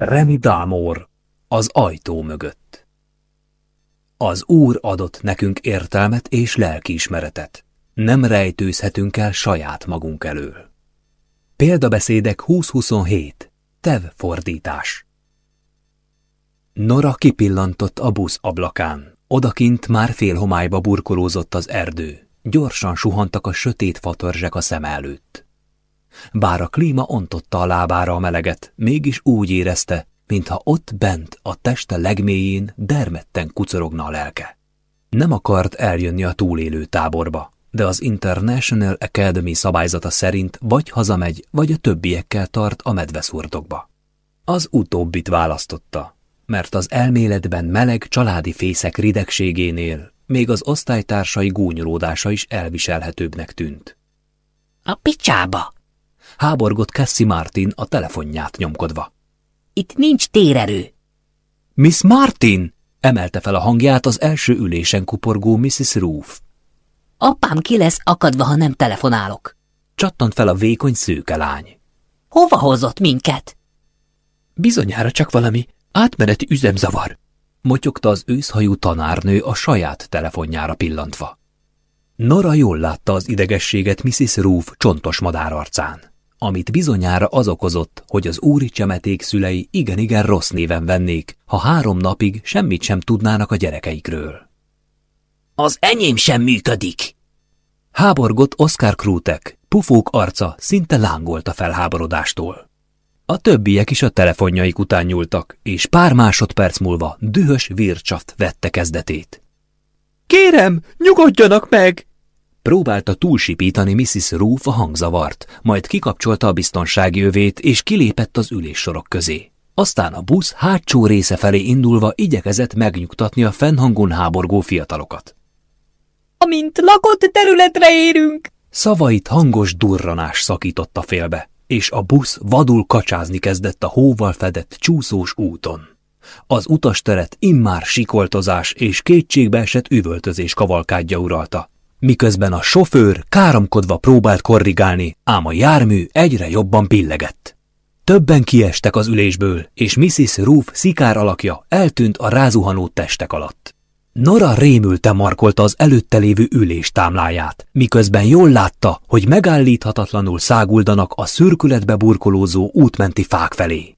Remi Dámor, az ajtó mögött. Az Úr adott nekünk értelmet és lelkiismeretet. Nem rejtőzhetünk el saját magunk elől. Példabeszédek 2027. Tev fordítás. Nora kipillantott a busz ablakán. Odakint már fél homályba burkolózott az erdő. Gyorsan suhantak a sötét fatörzsek a szem előtt. Bár a klíma ontotta a lábára a meleget, mégis úgy érezte, mintha ott bent, a teste legmélyén dermedten kucorogna a lelke. Nem akart eljönni a túlélő táborba, de az International Academy szabályzata szerint vagy hazamegy, vagy a többiekkel tart a medveszurdokba. Az utóbbit választotta, mert az elméletben meleg családi fészek ridegségénél még az osztálytársai gúnyolódása is elviselhetőbbnek tűnt. A picsába! Háborgott Cassie Martin a telefonját nyomkodva. Itt nincs térerő. Miss Martin! emelte fel a hangját az első ülésen kuporgó Mrs. Roof. Apám ki lesz akadva, ha nem telefonálok. Csattant fel a vékony szőke lány. Hova hozott minket? Bizonyára csak valami átmeneti üzemzavar, motyogta az őszhajú tanárnő a saját telefonjára pillantva. Nora jól látta az idegességet Mrs. Roof csontos madár arcán amit bizonyára az okozott, hogy az úri csemeték szülei igen-igen rossz néven vennék, ha három napig semmit sem tudnának a gyerekeikről. Az enyém sem működik! Háborgott Oscar Krutek, pufók arca szinte lángolt a felháborodástól. A többiek is a telefonjaik után nyúltak, és pár másodperc múlva dühös vircsaft vette kezdetét. Kérem, nyugodjanak meg! Próbálta túlsipítani Mrs. Roof a hangzavart, majd kikapcsolta a biztonsági övét, és kilépett az üléssorok közé. Aztán a busz hátsó része felé indulva igyekezett megnyugtatni a fennhangon háborgó fiatalokat. Amint lakott területre érünk! Szavait hangos durranás szakította félbe, és a busz vadul kacsázni kezdett a hóval fedett csúszós úton. Az utasteret immár sikoltozás és kétségbeesett üvöltözés kavalkádja uralta, miközben a sofőr káromkodva próbált korrigálni, ám a jármű egyre jobban billegett. Többen kiestek az ülésből, és Mrs. Roof szikár alakja eltűnt a rázuhanó testek alatt. Nora rémülten markolta az előtte lévő ülés támláját, miközben jól látta, hogy megállíthatatlanul száguldanak a szürkületbe burkolózó útmenti fák felé.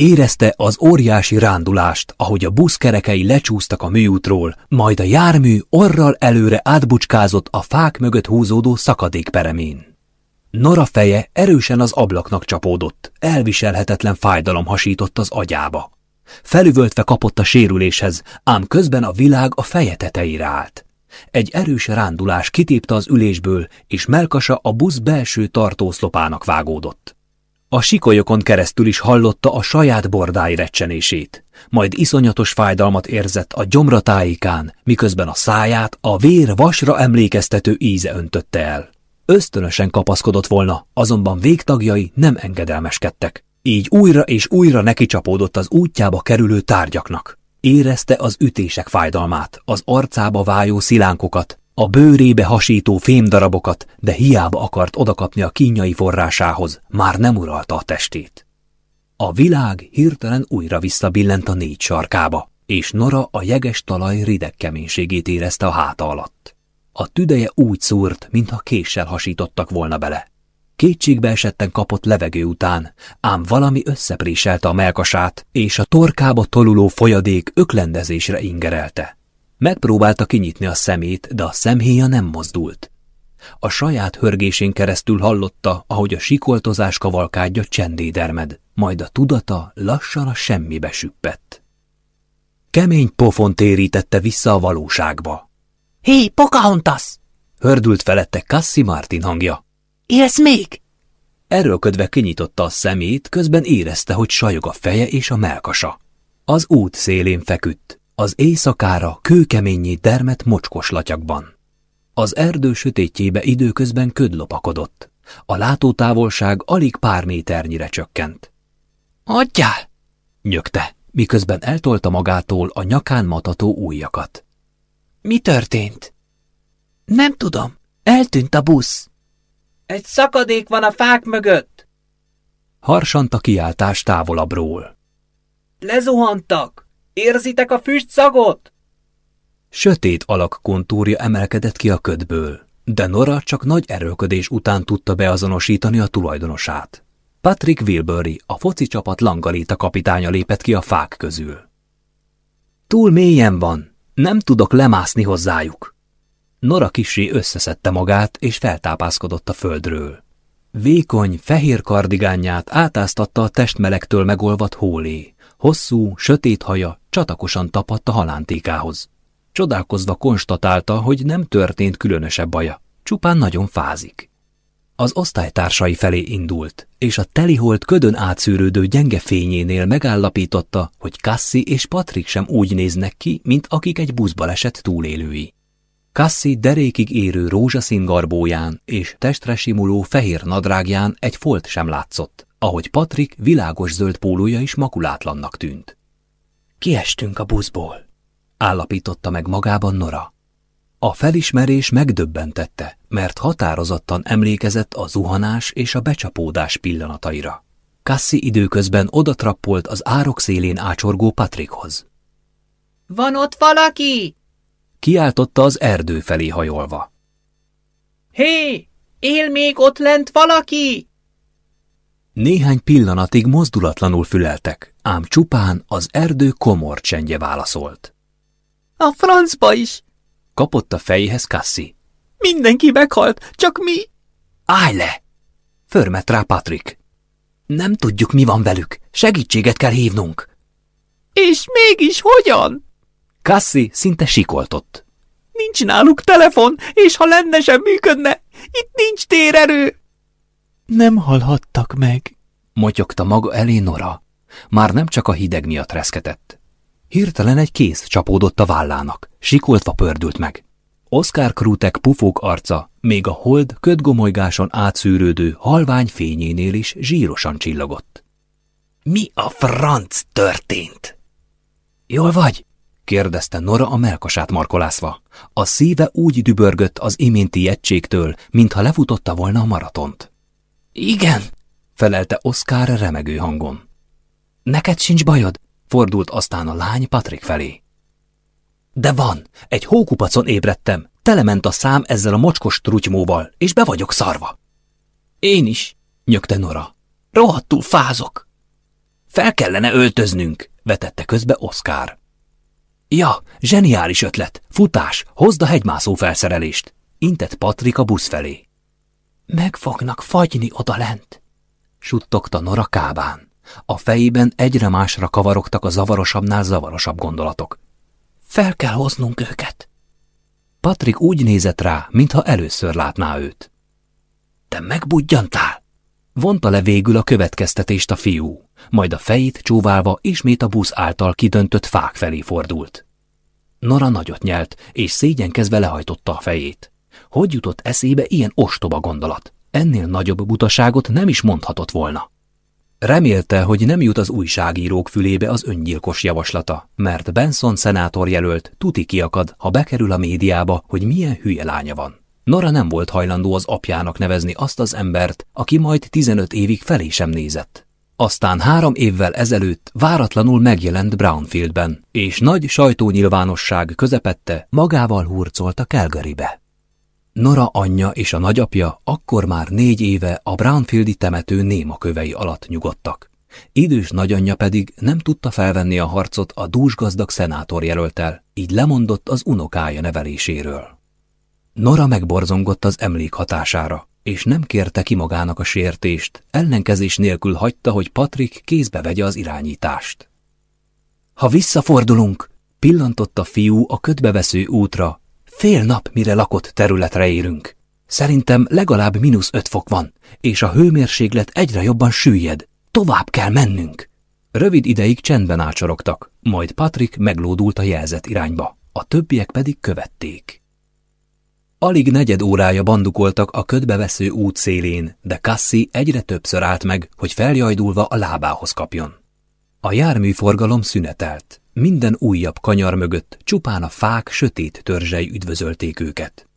Érezte az óriási rándulást, ahogy a buszkerekei lecsúsztak a műútról, majd a jármű orral előre átbucskázott a fák mögött húzódó szakadékperemén. Nora feje erősen az ablaknak csapódott, elviselhetetlen fájdalom hasított az agyába. Felüvöltve kapott a sérüléshez, ám közben a világ a feje tetejére állt. Egy erős rándulás kitépte az ülésből, és melkasa a busz belső tartószlopának vágódott. A sikolyokon keresztül is hallotta a saját bordái recsenését, majd iszonyatos fájdalmat érzett a gyomra tájékán, miközben a száját a vér vasra emlékeztető íze öntötte el. Ösztönösen kapaszkodott volna, azonban végtagjai nem engedelmeskedtek. Így újra és újra neki csapódott az útjába kerülő tárgyaknak. Érezte az ütések fájdalmát, az arcába vájó szilánkokat, a bőrébe hasító fémdarabokat, de hiába akart odakapni a kínjai forrásához, már nem uralta a testét. A világ hirtelen újra visszabillent a négy sarkába, és Nora a jeges talaj rideg keménységét érezte a háta alatt. A tüdeje úgy szúrt, mintha késsel hasítottak volna bele. Kétségbe esetten kapott levegő után, ám valami összepréselte a melkasát, és a torkába toluló folyadék öklendezésre ingerelte. Megpróbálta kinyitni a szemét, de a szemhéja nem mozdult. A saját hörgésén keresztül hallotta, ahogy a sikoltozás kavalkádja csendédermed, majd a tudata lassan a semmibe süppett. Kemény pofon térítette vissza a valóságba. Hé, Pocahontas! Hördült felette Cassie Martin hangja. Élsz még? Erőlködve kinyitotta a szemét, közben érezte, hogy sajog a feje és a melkasa. Az út szélén feküdt, az éjszakára kőkeményé dermet mocskos latyakban. Az erdő sötétjébe időközben köd lopakodott. A látótávolság alig pár méternyire csökkent. Adjál! nyögte, miközben eltolta magától a nyakán matató ujjakat. Mi történt? Nem tudom. Eltűnt a busz. Egy szakadék van a fák mögött! Harsant a kiáltás távolabbról. Lezuhantak! Érzitek a füst szagot? Sötét alak kontúrja emelkedett ki a ködből, de Nora csak nagy erőködés után tudta beazonosítani a tulajdonosát. Patrick Wilbury, a foci csapat Langalita kapitánya lépett ki a fák közül. Túl mélyen van, nem tudok lemászni hozzájuk. Nora kisé összeszedte magát, és feltápászkodott a földről. Vékony, fehér kardigányát átáztatta a testmelegtől megolvat hólé. Hosszú, sötét haja csatakosan tapadt a halántékához. Csodálkozva konstatálta, hogy nem történt különösebb baja, csupán nagyon fázik. Az osztálytársai felé indult, és a teliholt ködön átszűrődő gyenge fényénél megállapította, hogy Cassi és Patrick sem úgy néznek ki, mint akik egy buszbaleset túlélői. Cassi derékig érő rózsaszín garbóján és testre simuló fehér nadrágján egy folt sem látszott, ahogy Patrick világos zöld pólója is makulátlannak tűnt. Kiestünk a buszból, állapította meg magában Nora. A felismerés megdöbbentette, mert határozottan emlékezett a zuhanás és a becsapódás pillanataira. Cassi időközben odatrappolt az árok szélén ácsorgó Patrickhoz. Van ott valaki? Kiáltotta az erdő felé hajolva. Hé, él még ott lent valaki? Néhány pillanatig mozdulatlanul füleltek, ám csupán az erdő komor csendje válaszolt. A francba is! Kapott a fejéhez Cassi. Mindenki meghalt, csak mi? Állj le! Förmet rá Patrick. Nem tudjuk, mi van velük. Segítséget kell hívnunk. És mégis hogyan? Cassi szinte sikoltott. Nincs náluk telefon, és ha lenne sem működne, itt nincs térerő. Nem hallhattak meg, motyogta maga elé Nora. Már nem csak a hideg miatt reszketett. Hirtelen egy kéz csapódott a vállának, sikoltva pördült meg. Oscar Krutek pufók arca, még a hold ködgomolygáson átszűrődő halvány fényénél is zsírosan csillogott. Mi a franc történt? Jól vagy? kérdezte Nora a melkasát markolászva. A szíve úgy dübörgött az iménti egységtől, mintha lefutotta volna a maratont. Igen, felelte Oscar remegő hangon. Neked sincs bajod? Fordult aztán a lány Patrick felé. De van, egy hókupacon ébredtem, telement a szám ezzel a mocskos trutymóval, és be vagyok szarva. Én is, nyögte Nora. Rohadtul fázok. Fel kellene öltöznünk, vetette közbe Oszkár. Ja, zseniális ötlet, futás, hozd a hegymászó felszerelést, intett Patrik a busz felé. Meg fognak fagyni odalent, suttogta Nora kábán. A fejében egyre másra kavarogtak a zavarosabbnál zavarosabb gondolatok. Fel kell hoznunk őket. Patrik úgy nézett rá, mintha először látná őt. Te megbudjantál? Vonta le végül a következtetést a fiú, majd a fejét csóválva ismét a busz által kidöntött fák felé fordult. Nora nagyot nyelt, és szégyenkezve lehajtotta a fejét. Hogy jutott eszébe ilyen ostoba gondolat? Ennél nagyobb butaságot nem is mondhatott volna. Remélte, hogy nem jut az újságírók fülébe az öngyilkos javaslata, mert Benson szenátor jelölt tuti kiakad, ha bekerül a médiába, hogy milyen hülye lánya van. Nora nem volt hajlandó az apjának nevezni azt az embert, aki majd 15 évig felé sem nézett. Aztán három évvel ezelőtt váratlanul megjelent Brownfieldben, és nagy sajtónyilvánosság közepette magával hurcolt a Calgarybe. Nora anyja és a nagyapja akkor már négy éve a Brownfieldi temető néma kövei alatt nyugodtak. Idős nagyanyja pedig nem tudta felvenni a harcot a dúsgazdag szenátor jelöltel, így lemondott az unokája neveléséről. Nora megborzongott az emlék hatására, és nem kérte ki magának a sértést, ellenkezés nélkül hagyta, hogy Patrik kézbe vegye az irányítást. Ha visszafordulunk, pillantott a fiú a ködbevesző útra, fél nap, mire lakott területre érünk. Szerintem legalább mínusz öt fok van, és a hőmérséklet egyre jobban süllyed. Tovább kell mennünk. Rövid ideig csendben ácsorogtak, majd Patrik meglódult a jelzett irányba, a többiek pedig követték. Alig negyed órája bandukoltak a ködbevesző út szélén, de Cassi egyre többször állt meg, hogy feljajdulva a lábához kapjon. A járműforgalom szünetelt. Minden újabb kanyar mögött csupán a fák sötét törzsei üdvözölték őket.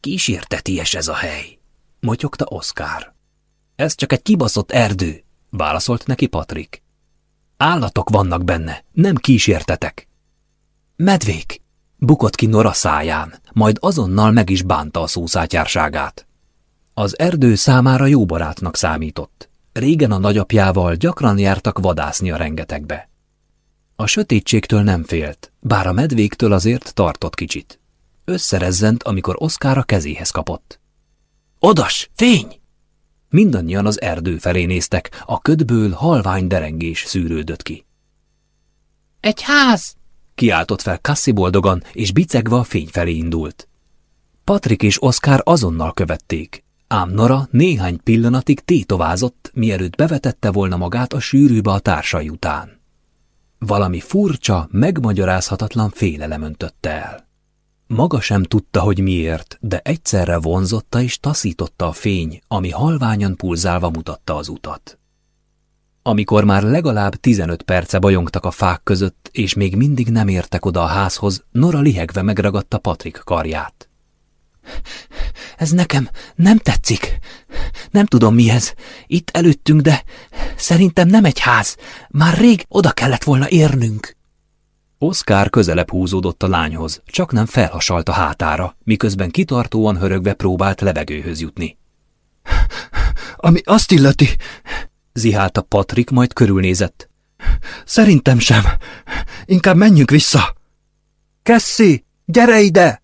Kísérteties ez a hely, motyogta Oszkár. Ez csak egy kibaszott erdő, válaszolt neki Patrik. Állatok vannak benne, nem kísértetek. Medvék! Bukott ki Nora száján, majd azonnal meg is bánta a szószátyárságát. Az erdő számára jó barátnak számított. Régen a nagyapjával gyakran jártak vadászni a rengetegbe. A sötétségtől nem félt, bár a medvéktől azért tartott kicsit. Összerezzent, amikor Oszkár a kezéhez kapott. Odas, fény! Mindannyian az erdő felé néztek, a ködből halvány derengés szűrődött ki. Egy ház! Kiáltott fel Cassi boldogan, és bicegve a fény felé indult. Patrik és Oszkár azonnal követték, ám Nora néhány pillanatig tétovázott, mielőtt bevetette volna magát a sűrűbe a társai után. Valami furcsa, megmagyarázhatatlan félelem öntötte el. Maga sem tudta, hogy miért, de egyszerre vonzotta és taszította a fény, ami halványan pulzálva mutatta az utat. Amikor már legalább 15 perce bajongtak a fák között, és még mindig nem értek oda a házhoz, Nora lihegve megragadta Patrik karját. Ez nekem nem tetszik. Nem tudom mi ez. Itt előttünk, de szerintem nem egy ház. Már rég oda kellett volna érnünk. Oszkár közelebb húzódott a lányhoz, csak nem felhasalt a hátára, miközben kitartóan hörögve próbált levegőhöz jutni. Ami azt illeti, zihálta Patrik, majd körülnézett. Szerintem sem. Inkább menjünk vissza. Kessi, gyere ide!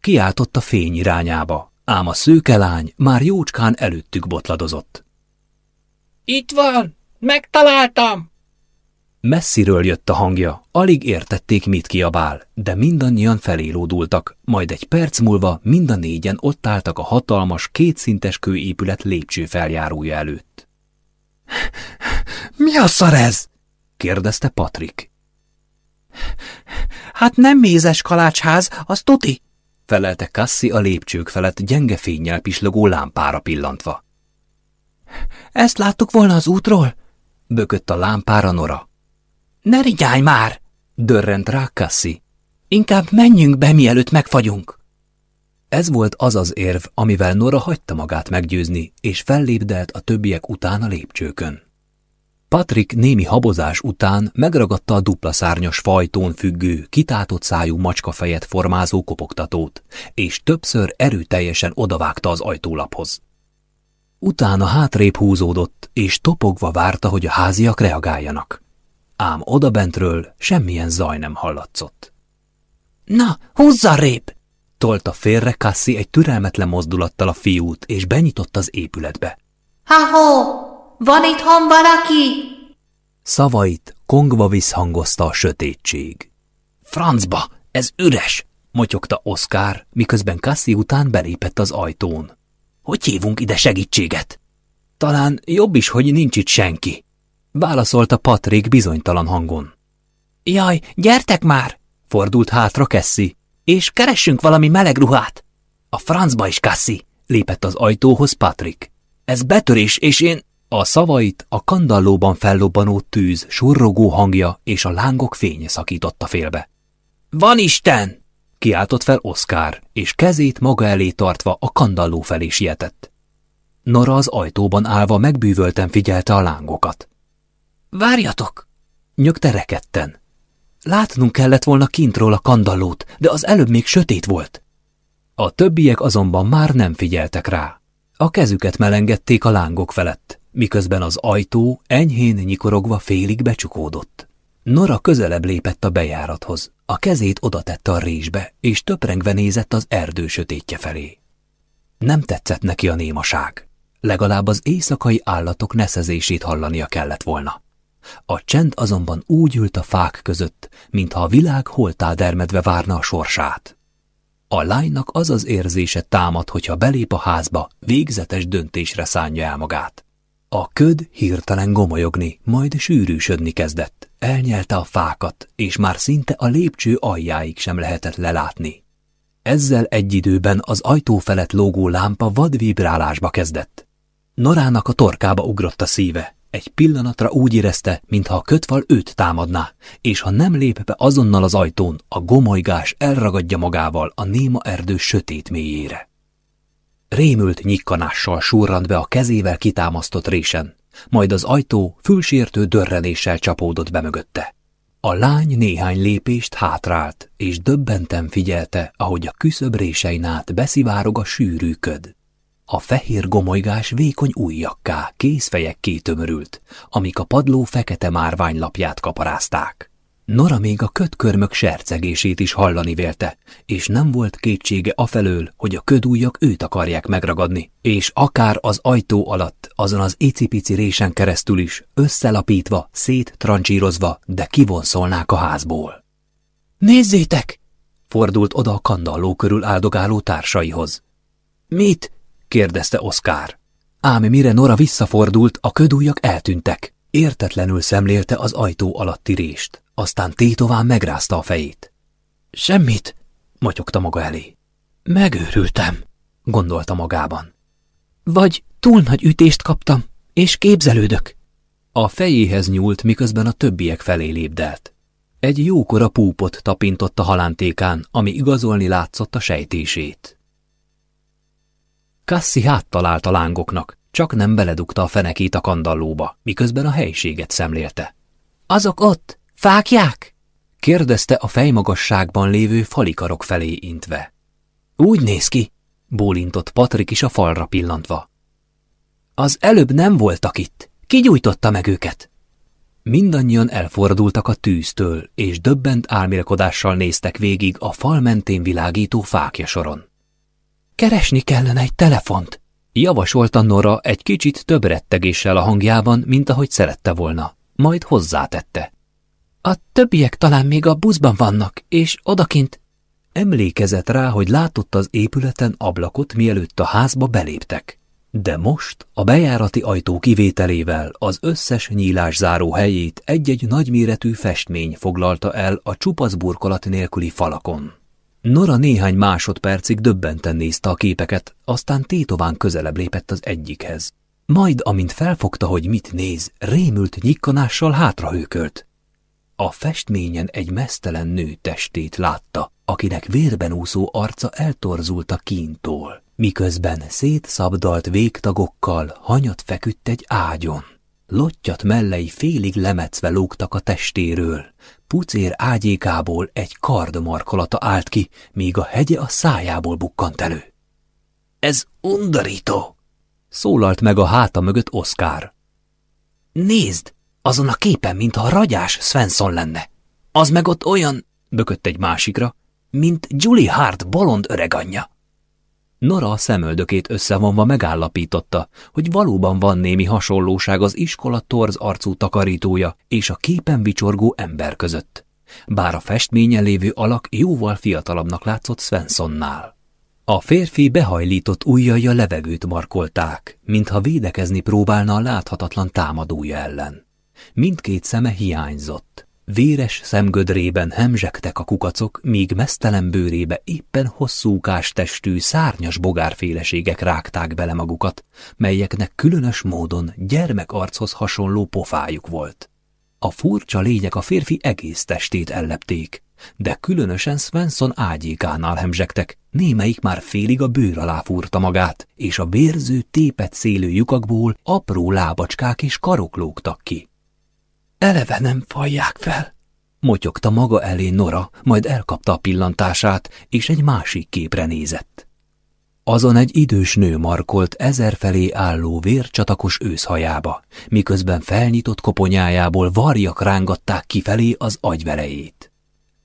Kiáltott a fény irányába, ám a szőkelány már jócskán előttük botladozott. Itt van! Megtaláltam! Messziről jött a hangja, alig értették, mit kiabál, de mindannyian felélódultak, majd egy perc múlva mind a négyen ott álltak a hatalmas, kétszintes kőépület lépcső feljárója előtt. Mi a szar ez? kérdezte Patrik. Hát nem mézes kalácsház, az tuti, felelte Cassi a lépcsők felett gyenge fényjel pislogó lámpára pillantva. Ezt láttuk volna az útról? bökött a lámpára Nora. Ne rigyálj már! dörrent rá Cassi. Inkább menjünk be, mielőtt megfagyunk. Ez volt az az érv, amivel Nora hagyta magát meggyőzni, és fellépdelt a többiek után a lépcsőkön. Patrik némi habozás után megragadta a dupla szárnyas fajtón függő, kitátott szájú macskafejet formázó kopogtatót, és többször erőteljesen odavágta az ajtólaphoz. Utána hátrébb húzódott, és topogva várta, hogy a háziak reagáljanak ám odabentről semmilyen zaj nem hallatszott. Na, húzza rép! Tolta félre Cassi egy türelmetlen mozdulattal a fiút, és benyitott az épületbe. Ha-ho! Van itthon valaki? Szavait kongva visszhangozta a sötétség. Francba, ez üres! motyogta Oszkár, miközben Cassi után belépett az ajtón. Hogy hívunk ide segítséget? Talán jobb is, hogy nincs itt senki, válaszolta Patrik bizonytalan hangon. Jaj, gyertek már! fordult hátra Kessi. És keressünk valami meleg ruhát! A francba is, Cassi! lépett az ajtóhoz Patrik. Ez betörés, és én... A szavait a kandallóban fellobbanó tűz, surrogó hangja és a lángok fénye szakította félbe. Van Isten! kiáltott fel Oszkár, és kezét maga elé tartva a kandalló felé sietett. Nora az ajtóban állva megbűvölten figyelte a lángokat. Várjatok! Nyögte reketten. Látnunk kellett volna kintról a kandallót, de az előbb még sötét volt. A többiek azonban már nem figyeltek rá. A kezüket melengedték a lángok felett, miközben az ajtó enyhén nyikorogva félig becsukódott. Nora közelebb lépett a bejárathoz, a kezét oda tette a résbe, és töprengve nézett az erdő sötétje felé. Nem tetszett neki a némaság. Legalább az éjszakai állatok neszezését hallania kellett volna. A csend azonban úgy ült a fák között, mintha a világ holtá dermedve várna a sorsát. A lánynak az az érzése támad, hogyha belép a házba, végzetes döntésre szánja el magát. A köd hirtelen gomolyogni, majd sűrűsödni kezdett, elnyelte a fákat, és már szinte a lépcső aljáig sem lehetett lelátni. Ezzel egy időben az ajtó felett lógó lámpa vad vibrálásba kezdett. Norának a torkába ugrott a szíve, egy pillanatra úgy érezte, mintha a kötfal őt támadná, és ha nem lép be azonnal az ajtón, a gomolygás elragadja magával a néma erdő sötét mélyére. Rémült nyikkanással surrant be a kezével kitámasztott résen, majd az ajtó fülsértő dörrenéssel csapódott be mögötte. A lány néhány lépést hátrált, és döbbenten figyelte, ahogy a küszöb át beszivárog a sűrű köd. A fehér gomolygás vékony ujjakká, kézfejekké tömörült, amik a padló fekete márványlapját kaparázták. Nora még a kötkörmök sercegését is hallani vélte, és nem volt kétsége afelől, hogy a ködújak őt akarják megragadni, és akár az ajtó alatt, azon az icipici résen keresztül is, összelapítva, széttrancsírozva, de kivonszolnák a házból. Nézzétek! fordult oda a kandalló körül áldogáló társaihoz. Mit? Kérdezte Oszkár. Ám mire Nora visszafordult, a ködújak eltűntek. Értetlenül szemlélte az ajtó alatti rést, aztán tétován megrázta a fejét. Semmit, motyogta maga elé. Megőrültem, gondolta magában. Vagy túl nagy ütést kaptam, és képzelődök. A fejéhez nyúlt, miközben a többiek felé lépdelt. Egy jókora púpot tapintott a halántékán, ami igazolni látszott a sejtését. Cassi háttalált a lángoknak, csak nem beledugta a fenekét a kandallóba, miközben a helységet szemlélte. Azok ott? Fákják? kérdezte a fejmagasságban lévő falikarok felé intve. Úgy néz ki, bólintott Patrik is a falra pillantva. Az előbb nem voltak itt. Ki gyújtotta meg őket? Mindannyian elfordultak a tűztől, és döbbent álmélkodással néztek végig a fal mentén világító fákja soron. Keresni kellene egy telefont, javasolta Nora egy kicsit több rettegéssel a hangjában, mint ahogy szerette volna. Majd hozzátette. A többiek talán még a buszban vannak, és odakint... Emlékezett rá, hogy látott az épületen ablakot, mielőtt a házba beléptek. De most a bejárati ajtó kivételével az összes nyílás záró helyét egy-egy nagyméretű festmény foglalta el a csupasz burkolat nélküli falakon. Nora néhány másodpercig döbbenten nézte a képeket, aztán tétován közelebb lépett az egyikhez. Majd, amint felfogta, hogy mit néz, rémült nyikkanással hátrahőkölt. A festményen egy mesztelen nő testét látta, akinek vérben úszó arca eltorzult a kíntól, miközben szétszabdalt végtagokkal hanyat feküdt egy ágyon. Lottyat mellei félig lemecve lógtak a testéről, pucér ágyékából egy kard markolata állt ki, míg a hegye a szájából bukkant elő. Ez undorító! Szólalt meg a háta mögött Oszkár. Nézd, azon a képen, mintha a ragyás Svensson lenne. Az meg ott olyan, bökött egy másikra, mint Julie Hart bolond öreganyja. Nora a szemöldökét összevonva megállapította, hogy valóban van némi hasonlóság az iskola torz arcú takarítója és a képen vicsorgó ember között. Bár a festményen lévő alak jóval fiatalabbnak látszott Svenssonnál. A férfi behajlított ujjai a levegőt markolták, mintha védekezni próbálna a láthatatlan támadója ellen. Mindkét szeme hiányzott. Véres szemgödrében hemzsegtek a kukacok, míg mesztelen bőrébe éppen hosszúkás testű, szárnyas bogárféleségek rágták bele magukat, melyeknek különös módon gyermekarchoz hasonló pofájuk volt. A furcsa lények a férfi egész testét ellepték, de különösen Svensson ágyékánál hemzsegtek, némelyik már félig a bőr alá fúrta magát, és a vérző, tépet szélő lyukakból apró lábacskák és karok lógtak ki. Eleve nem falják fel, motyogta maga elé Nora, majd elkapta a pillantását, és egy másik képre nézett. Azon egy idős nő markolt ezer felé álló vércsatakos őszhajába, miközben felnyitott koponyájából varjak rángatták kifelé az agyverejét.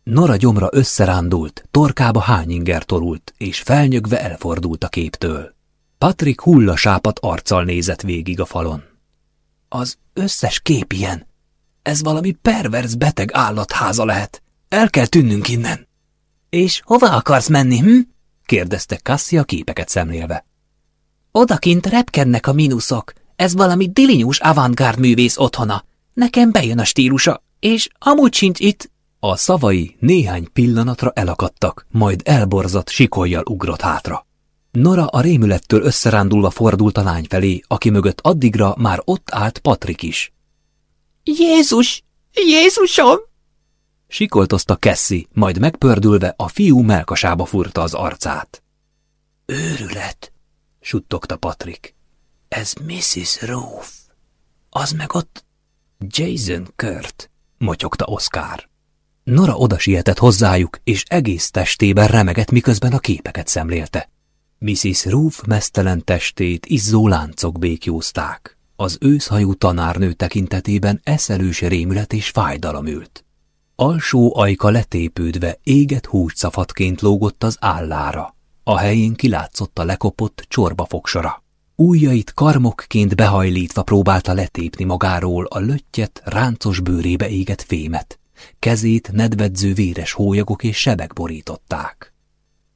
Nora gyomra összerándult, torkába hányinger torult, és felnyögve elfordult a képtől. Patrik hullasápat arccal nézett végig a falon. Az összes kép ilyen, ez valami pervers beteg állatháza lehet. El kell tűnnünk innen. És hova akarsz menni, hm? kérdezte Cassia képeket szemlélve. Odakint repkednek a mínuszok. Ez valami dilinyús avantgárd művész otthona. Nekem bejön a stílusa, és amúgy sincs itt. A szavai néhány pillanatra elakadtak, majd elborzott sikoljal ugrott hátra. Nora a rémülettől összerándulva fordult a lány felé, aki mögött addigra már ott állt Patrik is. Jézus! Jézusom! Sikoltozta Kessi, majd megpördülve a fiú melkasába furta az arcát. Őrület, suttogta Patrik. Ez Mrs. Roof. Az meg ott Jason Kurt, motyogta Oscar. Nora oda sietett hozzájuk, és egész testében remegett, miközben a képeket szemlélte. Mrs. Roof mesztelen testét izzó láncok békjózták. Az őszhajú tanárnő tekintetében eszelős rémület és fájdalom ült. Alsó ajka letépődve égett húscafatként lógott az állára. A helyén kilátszott a lekopott csorba fogsora. Újjait karmokként behajlítva próbálta letépni magáról a löttyet, ráncos bőrébe égett fémet. Kezét nedvedző véres hólyagok és sebek borították.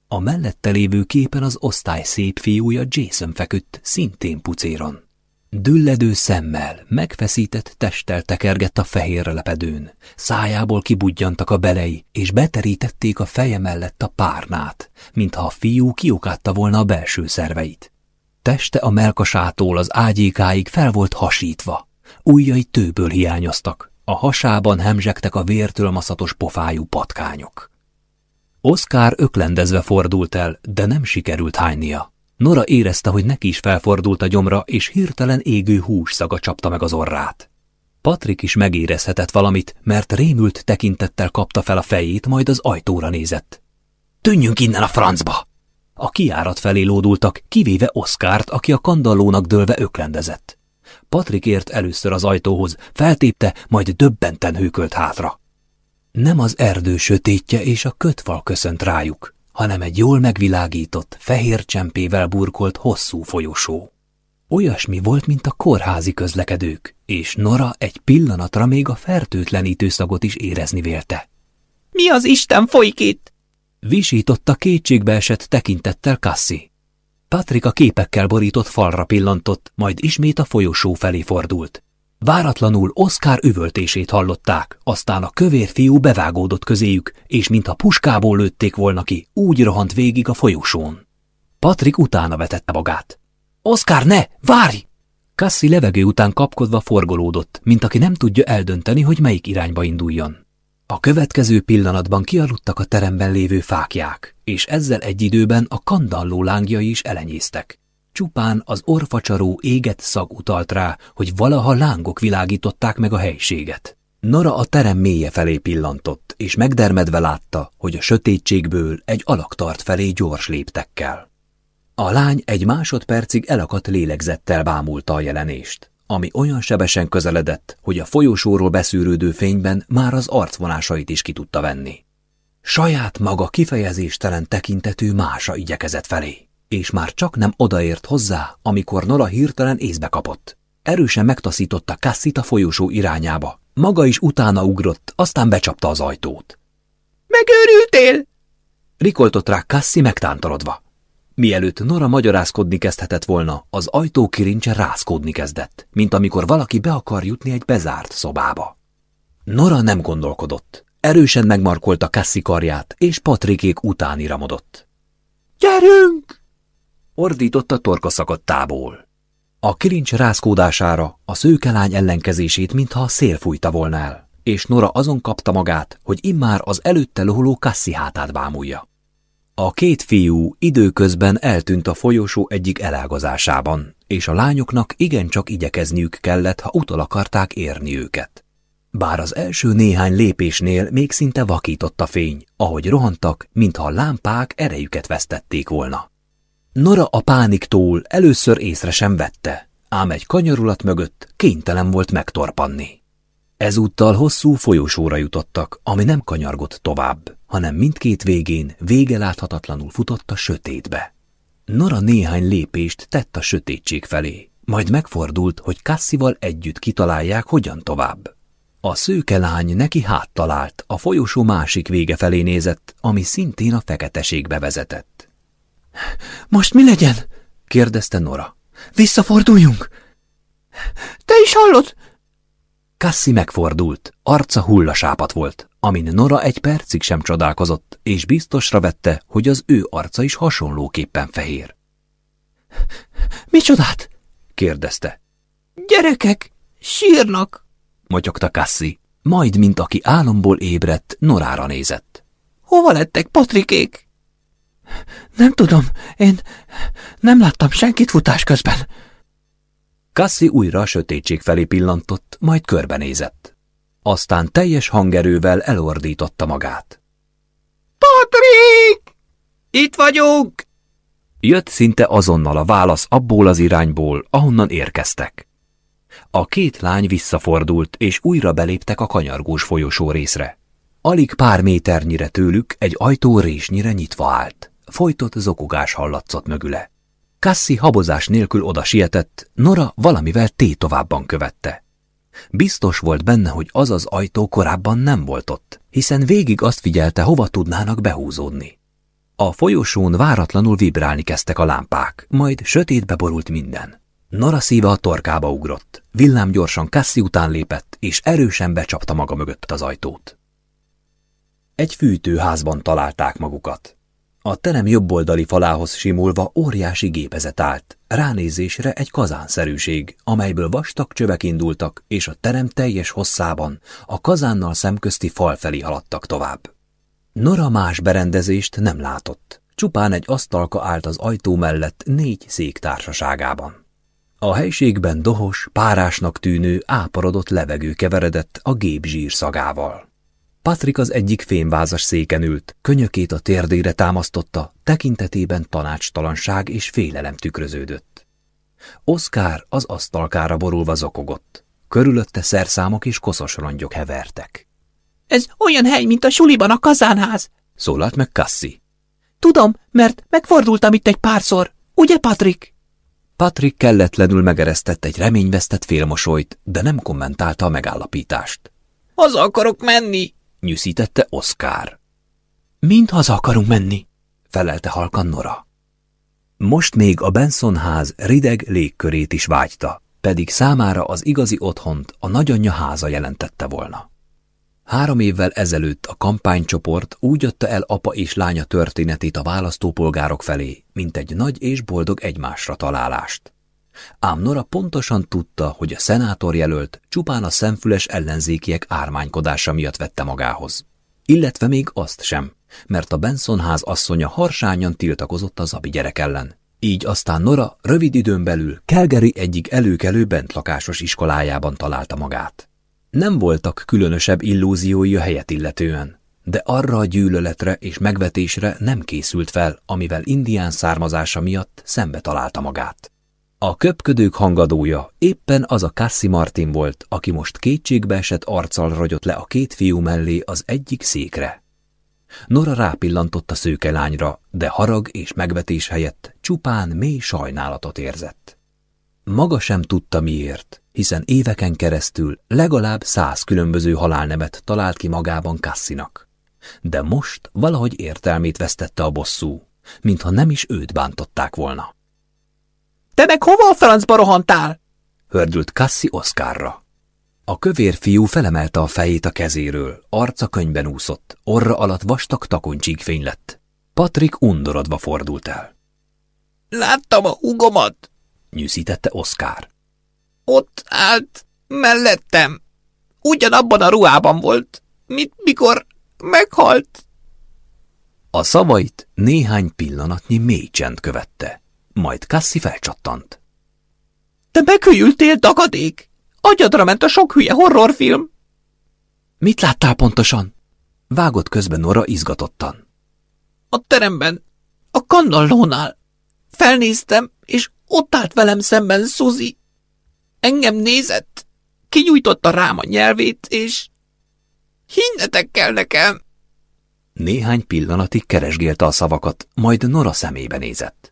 A mellette lévő képen az osztály szép fiúja Jason feküdt, szintén pucéron. Dülledő szemmel, megfeszített testtel tekergett a fehér lepedőn, szájából kibudjantak a belei, és beterítették a feje mellett a párnát, mintha a fiú kiokátta volna a belső szerveit. Teste a melkasától az ágyékáig fel volt hasítva, ujjai tőből hiányoztak, a hasában hemzsegtek a vértől maszatos pofájú patkányok. Oszkár öklendezve fordult el, de nem sikerült hánynia. Nora érezte, hogy neki is felfordult a gyomra, és hirtelen égő hús szaga csapta meg az orrát. Patrik is megérezhetett valamit, mert rémült tekintettel kapta fel a fejét, majd az ajtóra nézett. Tűnjünk innen a francba! A kiárat felé lódultak, kivéve Oszkárt, aki a kandallónak dőlve öklendezett. Patrik ért először az ajtóhoz, feltépte, majd döbbenten hőkölt hátra. Nem az erdő sötétje és a kötfal köszönt rájuk, hanem egy jól megvilágított, fehér csempével burkolt hosszú folyosó. Olyasmi volt, mint a kórházi közlekedők, és Nora egy pillanatra még a fertőtlenítő szagot is érezni vélte. Mi az Isten folyik itt? Visította kétségbe esett tekintettel Cassi. Patrik a képekkel borított falra pillantott, majd ismét a folyosó felé fordult. Váratlanul Oszkár üvöltését hallották, aztán a kövér fiú bevágódott közéjük, és mintha puskából lőtték volna ki, úgy rohant végig a folyosón. Patrik utána vetette magát. Oszkár, ne! Várj! Cassi levegő után kapkodva forgolódott, mint aki nem tudja eldönteni, hogy melyik irányba induljon. A következő pillanatban kialudtak a teremben lévő fákják, és ezzel egy időben a kandalló lángjai is elenyésztek. Csupán az orfacsaró éget szag utalt rá, hogy valaha lángok világították meg a helységet. Nora a terem mélye felé pillantott, és megdermedve látta, hogy a sötétségből egy alak tart felé gyors léptekkel. A lány egy másodpercig elakadt lélegzettel bámulta a jelenést, ami olyan sebesen közeledett, hogy a folyosóról beszűrődő fényben már az arcvonásait is ki tudta venni. Saját maga kifejezéstelen tekintetű mása igyekezett felé és már csak nem odaért hozzá, amikor Nora hirtelen észbe kapott. Erősen megtaszította Cassit a folyosó irányába. Maga is utána ugrott, aztán becsapta az ajtót. Megőrültél? Rikoltott rá Cassi megtántorodva. Mielőtt Nora magyarázkodni kezdhetett volna, az ajtó kirincse rászkódni kezdett, mint amikor valaki be akar jutni egy bezárt szobába. Nora nem gondolkodott. Erősen megmarkolta Cassi karját, és Patrikék után iramodott. Gyerünk! Ordított a torka szakadtából. A kilincs rászkódására a szőkelány ellenkezését mintha a szél fújta volna el, és Nora azon kapta magát, hogy immár az előtte loholó kasszi hátát bámulja. A két fiú időközben eltűnt a folyosó egyik elágazásában, és a lányoknak igencsak igyekezniük kellett, ha utol akarták érni őket. Bár az első néhány lépésnél még szinte vakított a fény, ahogy rohantak, mintha a lámpák erejüket vesztették volna. Nora a pániktól először észre sem vette, ám egy kanyarulat mögött kénytelen volt megtorpanni. Ezúttal hosszú folyosóra jutottak, ami nem kanyargott tovább, hanem mindkét végén vége láthatatlanul futott a sötétbe. Nora néhány lépést tett a sötétség felé, majd megfordult, hogy Cassival együtt kitalálják, hogyan tovább. A szőke lány neki háttalált, a folyosó másik vége felé nézett, ami szintén a feketeségbe vezetett. Most mi legyen? kérdezte Nora. Visszaforduljunk? Te is hallod? Cassi megfordult, arca hullasápat volt, amin Nora egy percig sem csodálkozott, és biztosra vette, hogy az ő arca is hasonlóképpen fehér. Mi csodát? kérdezte. Gyerekek, sírnak, motyogta Cassi, majd, mint aki álomból ébredt, Norára nézett. Hova lettek Patrikék? Nem tudom, én nem láttam senkit futás közben. Cassi újra a sötétség felé pillantott, majd körbenézett. Aztán teljes hangerővel elordította magát. Patrik! Itt vagyunk! Jött szinte azonnal a válasz abból az irányból, ahonnan érkeztek. A két lány visszafordult, és újra beléptek a kanyargós folyosó részre. Alig pár méternyire tőlük egy ajtó résnyire nyitva állt. Folytott zokogás hallatszott mögüle. Cassi habozás nélkül oda sietett, Nora valamivel tétovábban követte. Biztos volt benne, hogy az az ajtó korábban nem volt ott, hiszen végig azt figyelte, hova tudnának behúzódni. A folyosón váratlanul vibrálni kezdtek a lámpák, majd sötétbe borult minden. Nora szíve a torkába ugrott, villám gyorsan Cassi után lépett, és erősen becsapta maga mögött az ajtót. Egy fűtőházban találták magukat. A terem jobboldali falához simulva óriási gépezet állt, ránézésre egy kazánszerűség, amelyből vastag csövek indultak, és a terem teljes hosszában a kazánnal szemközti fal felé haladtak tovább. Nora más berendezést nem látott, csupán egy asztalka állt az ajtó mellett négy szék társaságában. A helységben dohos, párásnak tűnő, áparodott levegő keveredett a gép zsír szagával. Patrik az egyik fémvázas széken ült, könyökét a térdére támasztotta, tekintetében tanácstalanság és félelem tükröződött. Oszkár az asztalkára borulva zokogott. Körülötte szerszámok és koszos rongyok hevertek. Ez olyan hely, mint a suliban a kazánház, szólalt meg Cassi. Tudom, mert megfordultam itt egy párszor, ugye, Patrik? Patrik kelletlenül megeresztett egy reményvesztett félmosolyt, de nem kommentálta a megállapítást. Haza akarok menni, nyűszítette Oszkár. Mind haza akarunk menni, felelte halkan Nora. Most még a Benson ház rideg légkörét is vágyta, pedig számára az igazi otthont a nagyanyja háza jelentette volna. Három évvel ezelőtt a kampánycsoport úgy adta el apa és lánya történetét a választópolgárok felé, mint egy nagy és boldog egymásra találást. Ám Nora pontosan tudta, hogy a szenátor jelölt csupán a szemfüles ellenzékiek ármánykodása miatt vette magához. Illetve még azt sem, mert a Benson ház asszonya harsányan tiltakozott a Zabi gyerek ellen. Így aztán Nora rövid időn belül Calgary egyik előkelő bentlakásos iskolájában találta magát. Nem voltak különösebb illúziói a helyet illetően, de arra a gyűlöletre és megvetésre nem készült fel, amivel indián származása miatt szembe találta magát. A köpködők hangadója éppen az a Cassi Martin volt, aki most kétségbe esett arccal rogyott le a két fiú mellé az egyik székre. Nora rápillantott a szőke lányra, de harag és megvetés helyett csupán mély sajnálatot érzett. Maga sem tudta miért, hiszen éveken keresztül legalább száz különböző halálnevet talált ki magában Cassinak. De most valahogy értelmét vesztette a bosszú, mintha nem is őt bántották volna. Te meg hova a francba rohantál? Hördült Cassi Oszkárra. A kövér fiú felemelte a fejét a kezéről, arca könyben úszott, orra alatt vastag takoncsík lett. Patrik undorodva fordult el. Láttam a hugomat, nyűszítette Oszkár. Ott állt, mellettem. Ugyanabban a ruhában volt, mint mikor meghalt. A szavait néhány pillanatnyi mély csend követte majd Cassi felcsattant. Te meghűltél, dagadék! Agyadra ment a sok hülye horrorfilm! Mit láttál pontosan? Vágott közben Nora izgatottan. A teremben, a kannallónál. Felnéztem, és ott állt velem szemben Suzy. Engem nézett, kinyújtotta rám a nyelvét, és... Hinnetek kell nekem! Néhány pillanatig keresgélte a szavakat, majd Nora szemébe nézett.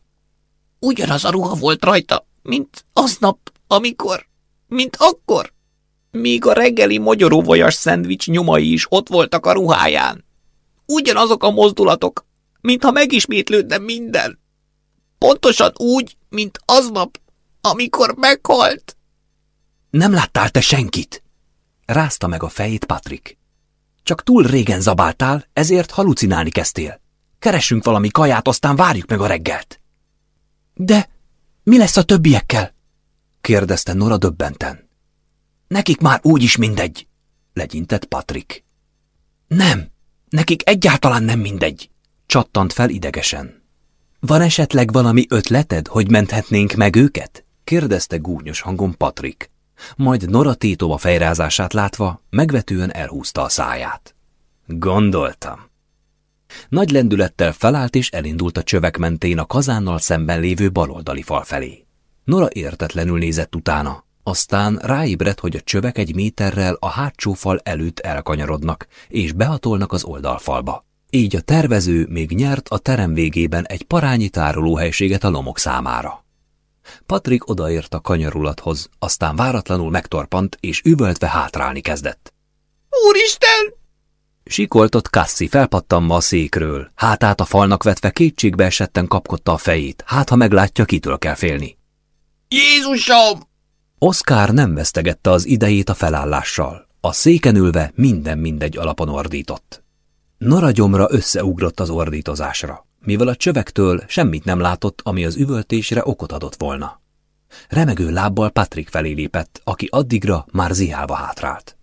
Ugyanaz a ruha volt rajta, mint aznap, amikor, mint akkor. Míg a reggeli magyaróvajas szendvics nyomai is ott voltak a ruháján. Ugyanazok a mozdulatok, mintha megismétlődne minden. Pontosan úgy, mint aznap, amikor meghalt. Nem láttál te senkit? Rázta meg a fejét Patrik. Csak túl régen zabáltál, ezért halucinálni kezdtél. Keressünk valami kaját, aztán várjuk meg a reggelt. De mi lesz a többiekkel? kérdezte Nora döbbenten. Nekik már úgyis mindegy, legyintett Patrik. Nem, nekik egyáltalán nem mindegy, csattant fel idegesen. Van esetleg valami ötleted, hogy menthetnénk meg őket? kérdezte gúnyos hangon Patrik. Majd Nora tétova fejrázását látva megvetően elhúzta a száját. Gondoltam. Nagy lendülettel felállt és elindult a csövek mentén a kazánnal szemben lévő baloldali fal felé. Nora értetlenül nézett utána, aztán ráébredt, hogy a csövek egy méterrel a hátsó fal előtt elkanyarodnak, és behatolnak az oldalfalba. Így a tervező még nyert a terem végében egy parányi tárolóhelységet a lomok számára. Patrik odaért a kanyarulathoz, aztán váratlanul megtorpant, és üvöltve hátrálni kezdett. Úristen! Sikoltott Cassi felpattanva a székről, hátát a falnak vetve kétségbe esetten kapkodta a fejét, hát ha meglátja, kitől kell félni. Jézusom! Oszkár nem vesztegette az idejét a felállással. A széken ülve minden mindegy alapon ordított. Nora gyomra összeugrott az ordítozásra, mivel a csövektől semmit nem látott, ami az üvöltésre okot adott volna. Remegő lábbal Patrick felé lépett, aki addigra már zihálva hátrált.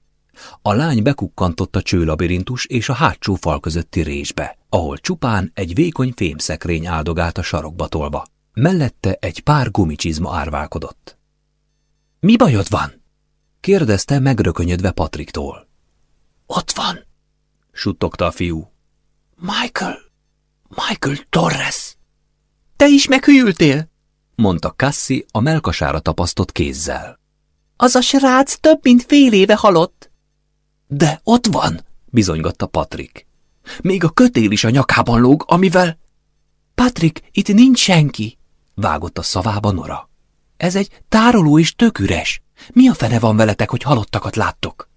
A lány bekukkantott a csőlabirintus és a hátsó fal közötti résbe, ahol csupán egy vékony fémszekrény áldogált a sarokba tolva. Mellette egy pár gumicsizma árválkodott. – Mi bajod van? – kérdezte megrökönyödve Patriktól. – Ott van! – suttogta a fiú. – Michael! Michael Torres! – Te is meghűltél? – mondta Cassi a melkasára tapasztott kézzel. – Az a srác több mint fél éve halott. – De ott van! – bizonygatta Patrik. – Még a kötél is a nyakában lóg, amivel… – Patrik, itt nincs senki! – vágott a szavába Nora. Ez egy tároló és tök üres. Mi a fene van veletek, hogy halottakat láttok?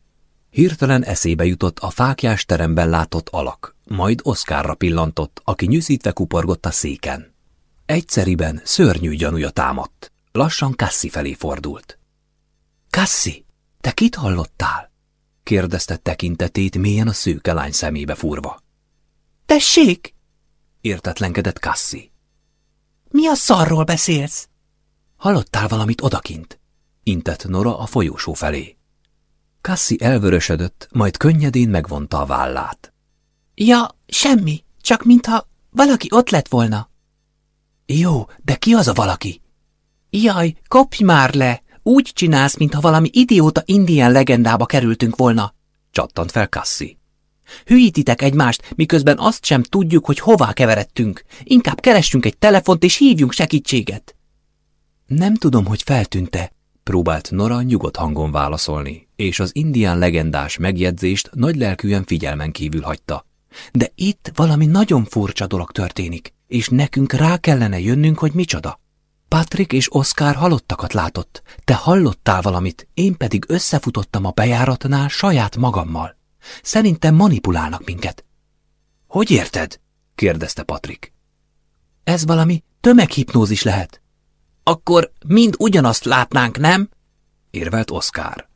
Hirtelen eszébe jutott a fákjás teremben látott alak, majd Oszkárra pillantott, aki nyűszítve kuporgott a széken. Egyszeriben szörnyű gyanúja támadt. Lassan Kassi felé fordult. Kassi, te kit hallottál? Kérdezte tekintetét mélyen a szőke lány szemébe furva. Tessék! értetlenkedett Kassi. Mi a szarról beszélsz? Hallottál valamit odakint? intett Nora a folyósó felé. Cassi elvörösödött, majd könnyedén megvonta a vállát. Ja, semmi, csak mintha valaki ott lett volna. Jó, de ki az a valaki? Jaj, kopj már le! Úgy csinálsz, mintha valami idióta indián legendába kerültünk volna. Csattant fel Cassi. Hülyítitek egymást, miközben azt sem tudjuk, hogy hová keveredtünk. Inkább keressünk egy telefont és hívjunk segítséget. Nem tudom, hogy feltűnte, próbált Nora nyugodt hangon válaszolni, és az indián legendás megjegyzést nagy lelkűen figyelmen kívül hagyta. De itt valami nagyon furcsa dolog történik, és nekünk rá kellene jönnünk, hogy micsoda. Patrick és Oscar halottakat látott, te hallottál valamit, én pedig összefutottam a bejáratnál saját magammal. Szerintem manipulálnak minket. Hogy érted? kérdezte Patrick. Ez valami tömeghipnózis lehet, akkor mind ugyanazt látnánk, nem? érvelt Oszkár.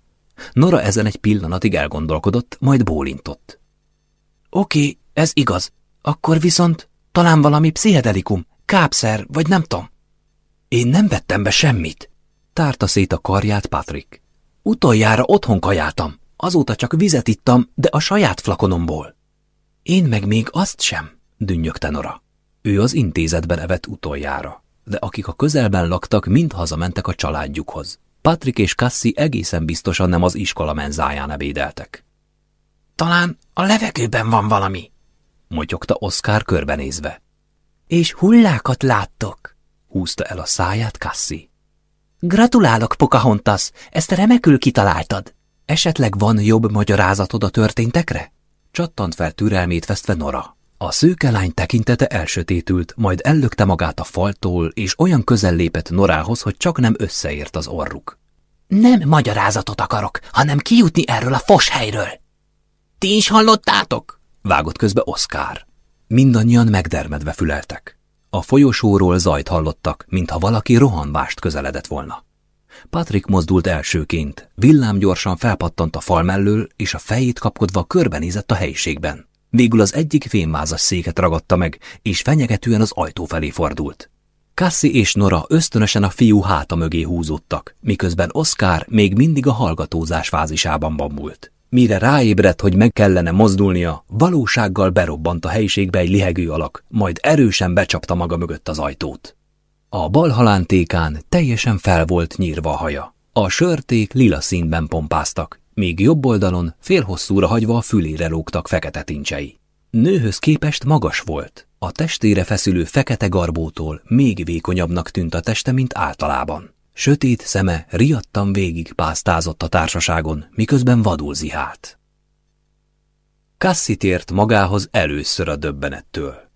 Nora ezen egy pillanatig elgondolkodott, majd bólintott. Oké, ez igaz. Akkor viszont talán valami pszichedelikum, kápszer, vagy nem tudom. Én nem vettem be semmit, tárta szét a karját Patrick. Utoljára otthon kajáltam, azóta csak vizet ittam, de a saját flakonomból. Én meg még azt sem, dünnyögte Nora. Ő az intézetben evett utoljára de akik a közelben laktak, mind hazamentek a családjukhoz. Patrick és Cassi egészen biztosan nem az iskola menzáján ebédeltek. Talán a levegőben van valami, motyogta Oscar körbenézve. És hullákat láttok, húzta el a száját Cassi. Gratulálok, Pocahontas, ezt remekül kitaláltad. Esetleg van jobb magyarázatod a történtekre? Csattant fel türelmét vesztve Nora. A szőke lány tekintete elsötétült, majd ellökte magát a faltól, és olyan közel lépett Norához, hogy csak nem összeért az orruk. Nem magyarázatot akarok, hanem kijutni erről a fos helyről. Ti is hallottátok? Vágott közbe Oszkár. Mindannyian megdermedve füleltek. A folyosóról zajt hallottak, mintha valaki rohanvást közeledett volna. Patrick mozdult elsőként, villámgyorsan felpattant a fal mellől, és a fejét kapkodva körbenézett a helyiségben. Végül az egyik fémvázas széket ragadta meg, és fenyegetően az ajtó felé fordult. Cassi és Nora ösztönösen a fiú háta mögé húzódtak, miközben Oscar még mindig a hallgatózás fázisában bambult. Mire ráébredt, hogy meg kellene mozdulnia, valósággal berobbant a helyiségbe egy lihegő alak, majd erősen becsapta maga mögött az ajtót. A bal halántékán teljesen fel volt nyírva a haja. A sörték lila színben pompáztak, míg jobb oldalon félhosszúra hagyva a fülére lógtak fekete tincsei. Nőhöz képest magas volt, a testére feszülő fekete garbótól még vékonyabbnak tűnt a teste, mint általában. Sötét szeme riadtan végig pásztázott a társaságon, miközben vadul zihált. Cassie tért magához először a döbbenettől.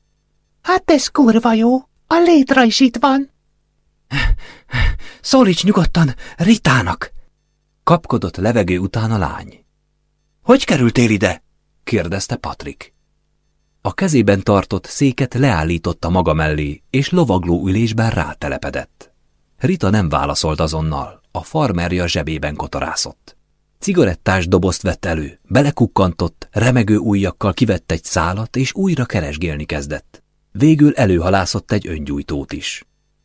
Hát ez kurva jó. A létra is itt van. Szólíts nyugodtan Ritának! Kapkodott levegő után a lány. Hogy kerültél ide? kérdezte Patrik. A kezében tartott széket leállította maga mellé, és lovagló ülésben rátelepedett. Rita nem válaszolt azonnal, a farmerja zsebében kotorászott. Cigarettás dobozt vett elő, belekukkantott, remegő ujjakkal kivett egy szálat, és újra keresgélni kezdett. Végül előhalászott egy öngyújtót is.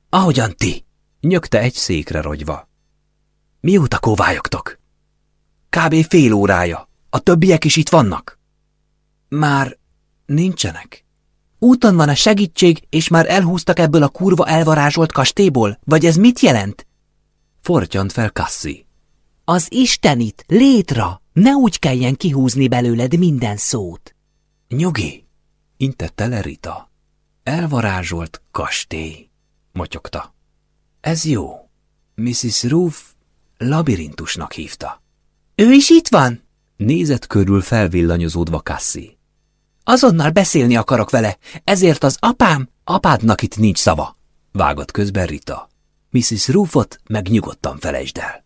Ahogyan ti, nyögte egy székre rogyva. Mióta kóvályogtok? Kb. fél órája. A többiek is itt vannak? Már nincsenek. Úton van a segítség, és már elhúztak ebből a kurva elvarázsolt kastélyból? Vagy ez mit jelent? Fortyant fel Cassi. Az Istenit, létra! Ne úgy kelljen kihúzni belőled minden szót. Nyugi, intette le Rita. Elvarázsolt kastély, motyogta. Ez jó. Mrs. Roof labirintusnak hívta. Ő is itt van? Nézett körül felvillanyozódva Cassi. Azonnal beszélni akarok vele, ezért az apám... Apádnak itt nincs szava, vágott közben Rita. Mrs. Roofot meg nyugodtan felejtsd el.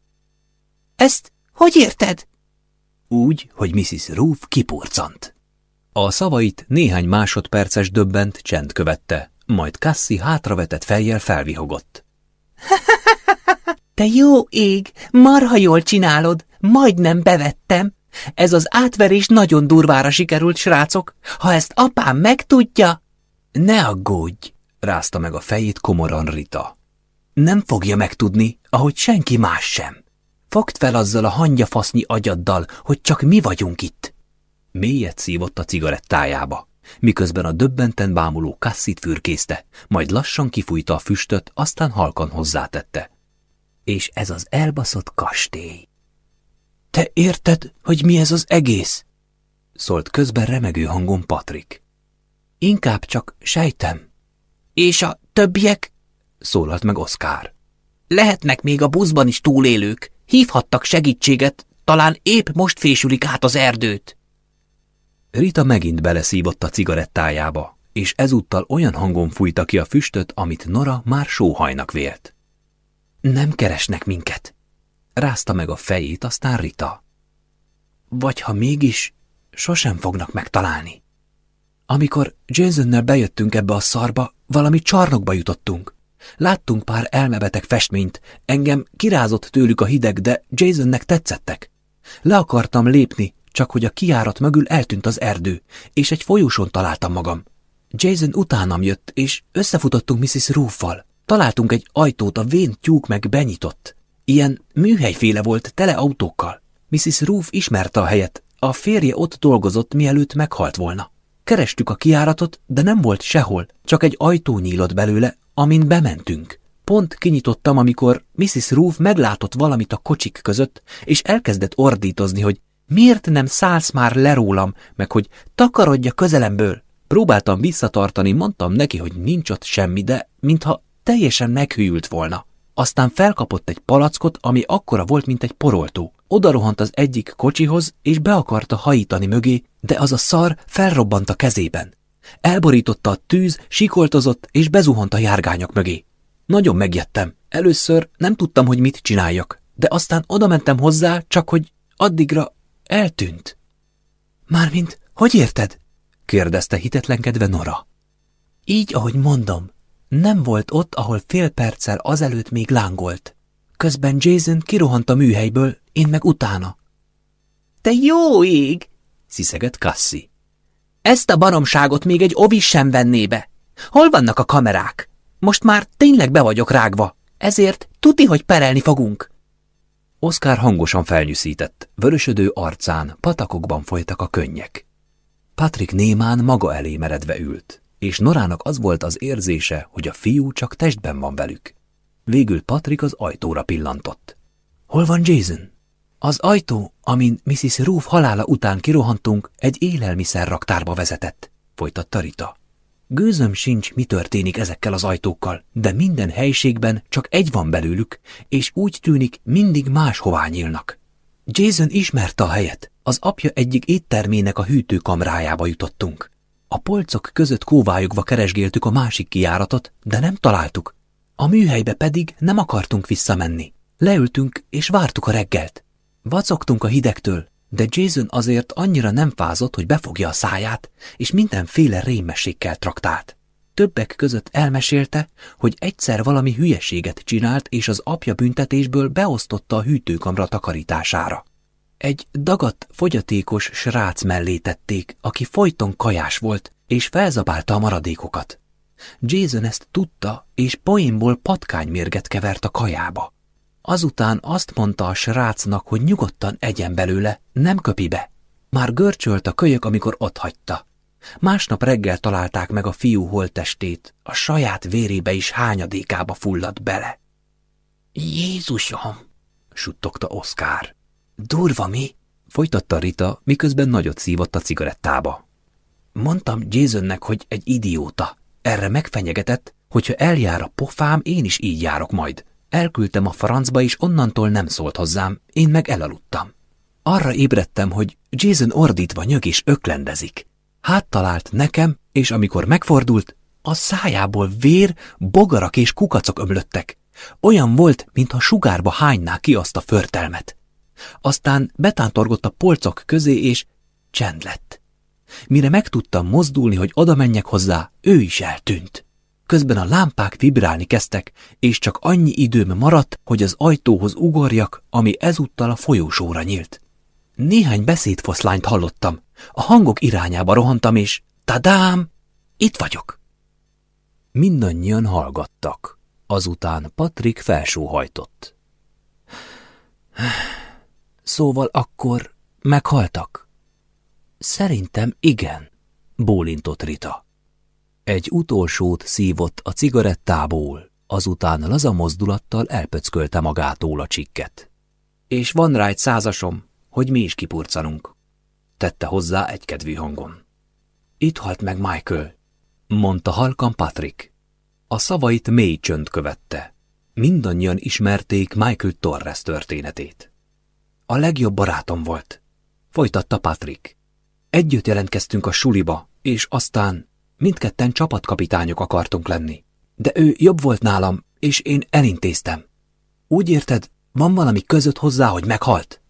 Ezt hogy érted? Úgy, hogy Mrs. Roof kipurcant. A szavait néhány másodperces döbbent csend követte, majd Cassie hátravetett fejjel felvihogott. Te jó ég, marha jól csinálod, majdnem bevettem. Ez az átverés nagyon durvára sikerült, srácok. Ha ezt apám megtudja... Ne aggódj, rázta meg a fejét komoran Rita. Nem fogja megtudni, ahogy senki más sem. Fogd fel azzal a hangyafasznyi agyaddal, hogy csak mi vagyunk itt. Mélyet szívott a cigarettájába, miközben a döbbenten bámuló kasszit fürkészte, majd lassan kifújta a füstöt, aztán halkan hozzátette. És ez az elbaszott kastély. Te érted, hogy mi ez az egész? Szólt közben remegő hangon Patrik. Inkább csak sejtem. És a többiek? Szólalt meg Oszkár. Lehetnek még a buszban is túlélők. Hívhattak segítséget, talán épp most fésülik át az erdőt. Rita megint beleszívott a cigarettájába, és ezúttal olyan hangon fújta ki a füstöt, amit Nora már sóhajnak vélt. Nem keresnek minket, rázta meg a fejét, aztán Rita. Vagy ha mégis, sosem fognak megtalálni. Amikor Jasonnel bejöttünk ebbe a szarba, valami csarnokba jutottunk. Láttunk pár elmebeteg festményt, engem kirázott tőlük a hideg, de Jasonnek tetszettek. Le akartam lépni, csak hogy a kiárat mögül eltűnt az erdő, és egy folyóson találtam magam. Jason utánam jött, és összefutottunk Mrs. Rooffal. Találtunk egy ajtót, a vén tyúk meg benyitott. Ilyen műhelyféle volt, tele autókkal. Mrs. Roof ismerte a helyet, a férje ott dolgozott, mielőtt meghalt volna. Kerestük a kiáratot, de nem volt sehol, csak egy ajtó nyílott belőle, amin bementünk. Pont kinyitottam, amikor Mrs. Roof meglátott valamit a kocsik között, és elkezdett ordítozni, hogy miért nem szállsz már le meg hogy takarodja közelemből. Próbáltam visszatartani, mondtam neki, hogy nincs ott semmi, de mintha teljesen meghűlt volna. Aztán felkapott egy palackot, ami akkora volt, mint egy poroltó. Oda rohant az egyik kocsihoz, és be akarta hajítani mögé, de az a szar felrobbant a kezében. Elborította a tűz, sikoltozott, és bezuhant a járgányok mögé. Nagyon megjettem. Először nem tudtam, hogy mit csináljak, de aztán oda mentem hozzá, csak hogy addigra eltűnt. Mármint, hogy érted? kérdezte hitetlenkedve Nora. Így, ahogy mondom, nem volt ott, ahol fél perccel azelőtt még lángolt. Közben Jason kirohant a műhelyből, én meg utána. Te jó ég! sziszegett Cassie. Ezt a baromságot még egy ovis sem venné be. Hol vannak a kamerák? Most már tényleg be vagyok rágva, ezért tuti, hogy perelni fogunk. Oszkár hangosan felnyűszített, vörösödő arcán patakokban folytak a könnyek. Patrik némán maga elé meredve ült és Norának az volt az érzése, hogy a fiú csak testben van velük. Végül Patrick az ajtóra pillantott. Hol van Jason? Az ajtó, amin Mrs. Roof halála után kirohantunk, egy élelmiszer raktárba vezetett, folytatta Rita. Gőzöm sincs, mi történik ezekkel az ajtókkal, de minden helységben csak egy van belőlük, és úgy tűnik, mindig máshová nyílnak. Jason ismerte a helyet. Az apja egyik éttermének a hűtőkamrájába jutottunk. A polcok között kóvályogva keresgéltük a másik kijáratot, de nem találtuk. A műhelybe pedig nem akartunk visszamenni. Leültünk és vártuk a reggelt. Vacogtunk a hidegtől, de Jason azért annyira nem fázott, hogy befogja a száját, és mindenféle rémességgel traktált. Többek között elmesélte, hogy egyszer valami hülyeséget csinált, és az apja büntetésből beosztotta a hűtőkamra takarítására. Egy dagat, fogyatékos srác mellé tették, aki folyton kajás volt, és felzabálta a maradékokat. Jason ezt tudta, és poénból patkánymérget kevert a kajába. Azután azt mondta a srácnak, hogy nyugodtan egyen belőle, nem köpi be. Már görcsölt a kölyök, amikor otthagyta. Másnap reggel találták meg a fiú holttestét, a saját vérébe is hányadékába fulladt bele. Jézusom! suttogta Oszkár. Durva mi? Folytatta Rita, miközben nagyot szívott a cigarettába. Mondtam Jasonnek, hogy egy idióta. Erre megfenyegetett, hogyha eljár a pofám, én is így járok majd. Elküldtem a francba, és onnantól nem szólt hozzám, én meg elaludtam. Arra ébredtem, hogy Jason ordítva nyög és öklendezik. Hát talált nekem, és amikor megfordult, a szájából vér, bogarak és kukacok ömlöttek. Olyan volt, mintha sugárba hányná ki azt a förtelmet. Aztán betántorgott a polcok közé, és csend lett. Mire meg tudtam mozdulni, hogy oda menjek hozzá, ő is eltűnt. Közben a lámpák vibrálni kezdtek, és csak annyi időm maradt, hogy az ajtóhoz ugorjak, ami ezúttal a folyósóra nyílt. Néhány beszédfoszlányt hallottam. A hangok irányába rohantam, és tadám, itt vagyok. Mindannyian hallgattak. Azután Patrik felsóhajtott. Szóval akkor meghaltak? Szerintem igen, bólintott Rita. Egy utolsót szívott a cigarettából, azután laza mozdulattal elpöckölte magától a csikket. És van rá egy százasom, hogy mi is kipurcanunk, tette hozzá egykedvű hangon. Itt halt meg Michael, mondta halkan Patrick. A szavait mély csönd követte. Mindannyian ismerték Michael Torres történetét. A legjobb barátom volt, folytatta Patrick. Együtt jelentkeztünk a suliba, és aztán mindketten csapatkapitányok akartunk lenni. De ő jobb volt nálam, és én elintéztem. Úgy érted, van valami között hozzá, hogy meghalt?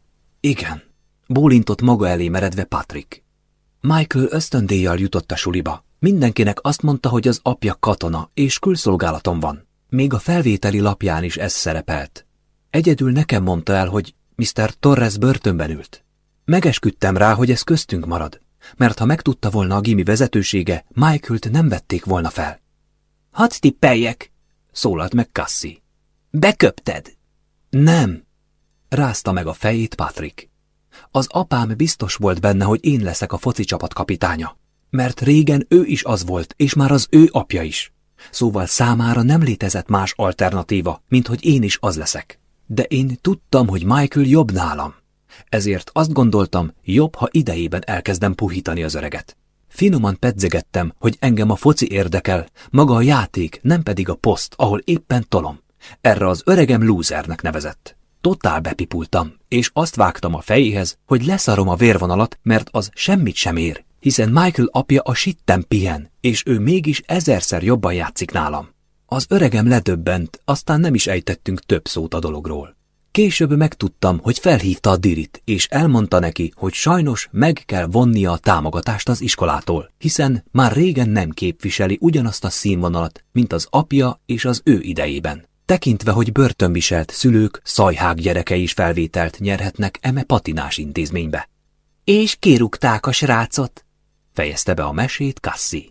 Igen, bólintott maga elé meredve Patrick. Michael ösztöndíjjal jutott a suliba. Mindenkinek azt mondta, hogy az apja katona, és külszolgálaton van. Még a felvételi lapján is ez szerepelt. Egyedül nekem mondta el, hogy Mr. Torres börtönben ült. Megesküdtem rá, hogy ez köztünk marad, mert ha megtudta volna a gimi vezetősége, Michael-t nem vették volna fel. Hadd tippeljek, szólalt meg Cassie. Beköpted? Nem, rázta meg a fejét Patrick. Az apám biztos volt benne, hogy én leszek a foci csapat kapitánya, mert régen ő is az volt, és már az ő apja is. Szóval számára nem létezett más alternatíva, mint hogy én is az leszek. De én tudtam, hogy Michael jobb nálam. Ezért azt gondoltam, jobb, ha idejében elkezdem puhítani az öreget. Finoman pedzegettem, hogy engem a foci érdekel, maga a játék, nem pedig a poszt, ahol éppen tolom. Erre az öregem lúzernek nevezett. Totál bepipultam, és azt vágtam a fejéhez, hogy leszarom a vérvonalat, mert az semmit sem ér, hiszen Michael apja a sitten pihen, és ő mégis ezerszer jobban játszik nálam. Az öregem ledöbbent, aztán nem is ejtettünk több szót a dologról. Később megtudtam, hogy felhívta a Dirit, és elmondta neki, hogy sajnos meg kell vonnia a támogatást az iskolától, hiszen már régen nem képviseli ugyanazt a színvonalat, mint az apja és az ő idejében. Tekintve, hogy börtönviselt szülők, szajhág gyerekei is felvételt nyerhetnek eme patinás intézménybe. És kirúgták a srácot, fejezte be a mesét Cassie.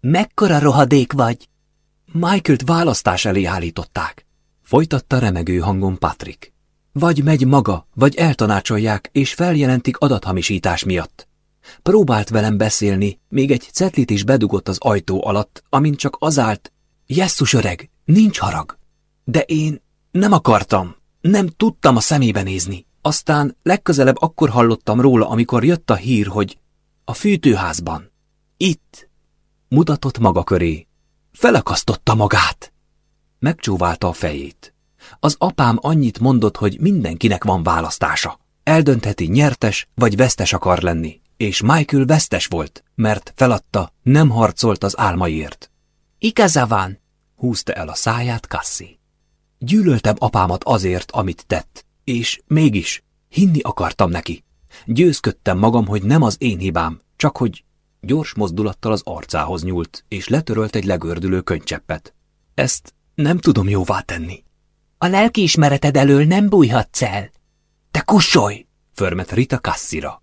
Mekkora rohadék vagy? Michael-t választás elé állították, folytatta remegő hangon Patrick. Vagy megy maga, vagy eltanácsolják, és feljelentik adathamisítás miatt. próbált velem beszélni, még egy cetlit is bedugott az ajtó alatt, amint csak az állt, Jesszus öreg, nincs harag. De én nem akartam, nem tudtam a szemébe nézni. Aztán legközelebb akkor hallottam róla, amikor jött a hír, hogy a fűtőházban, itt, mutatott maga köré, felakasztotta magát. Megcsóválta a fejét. Az apám annyit mondott, hogy mindenkinek van választása. Eldöntheti nyertes vagy vesztes akar lenni, és Michael vesztes volt, mert feladta, nem harcolt az álmaiért. Igaza van, húzta el a száját Cassi. Gyűlöltem apámat azért, amit tett, és mégis hinni akartam neki. Győzködtem magam, hogy nem az én hibám, csak hogy gyors mozdulattal az arcához nyúlt, és letörölt egy legördülő könycseppet. Ezt nem tudom jóvá tenni. A lelkiismereted elől nem bújhatsz el. Te kussolj! förmet Rita Cassira.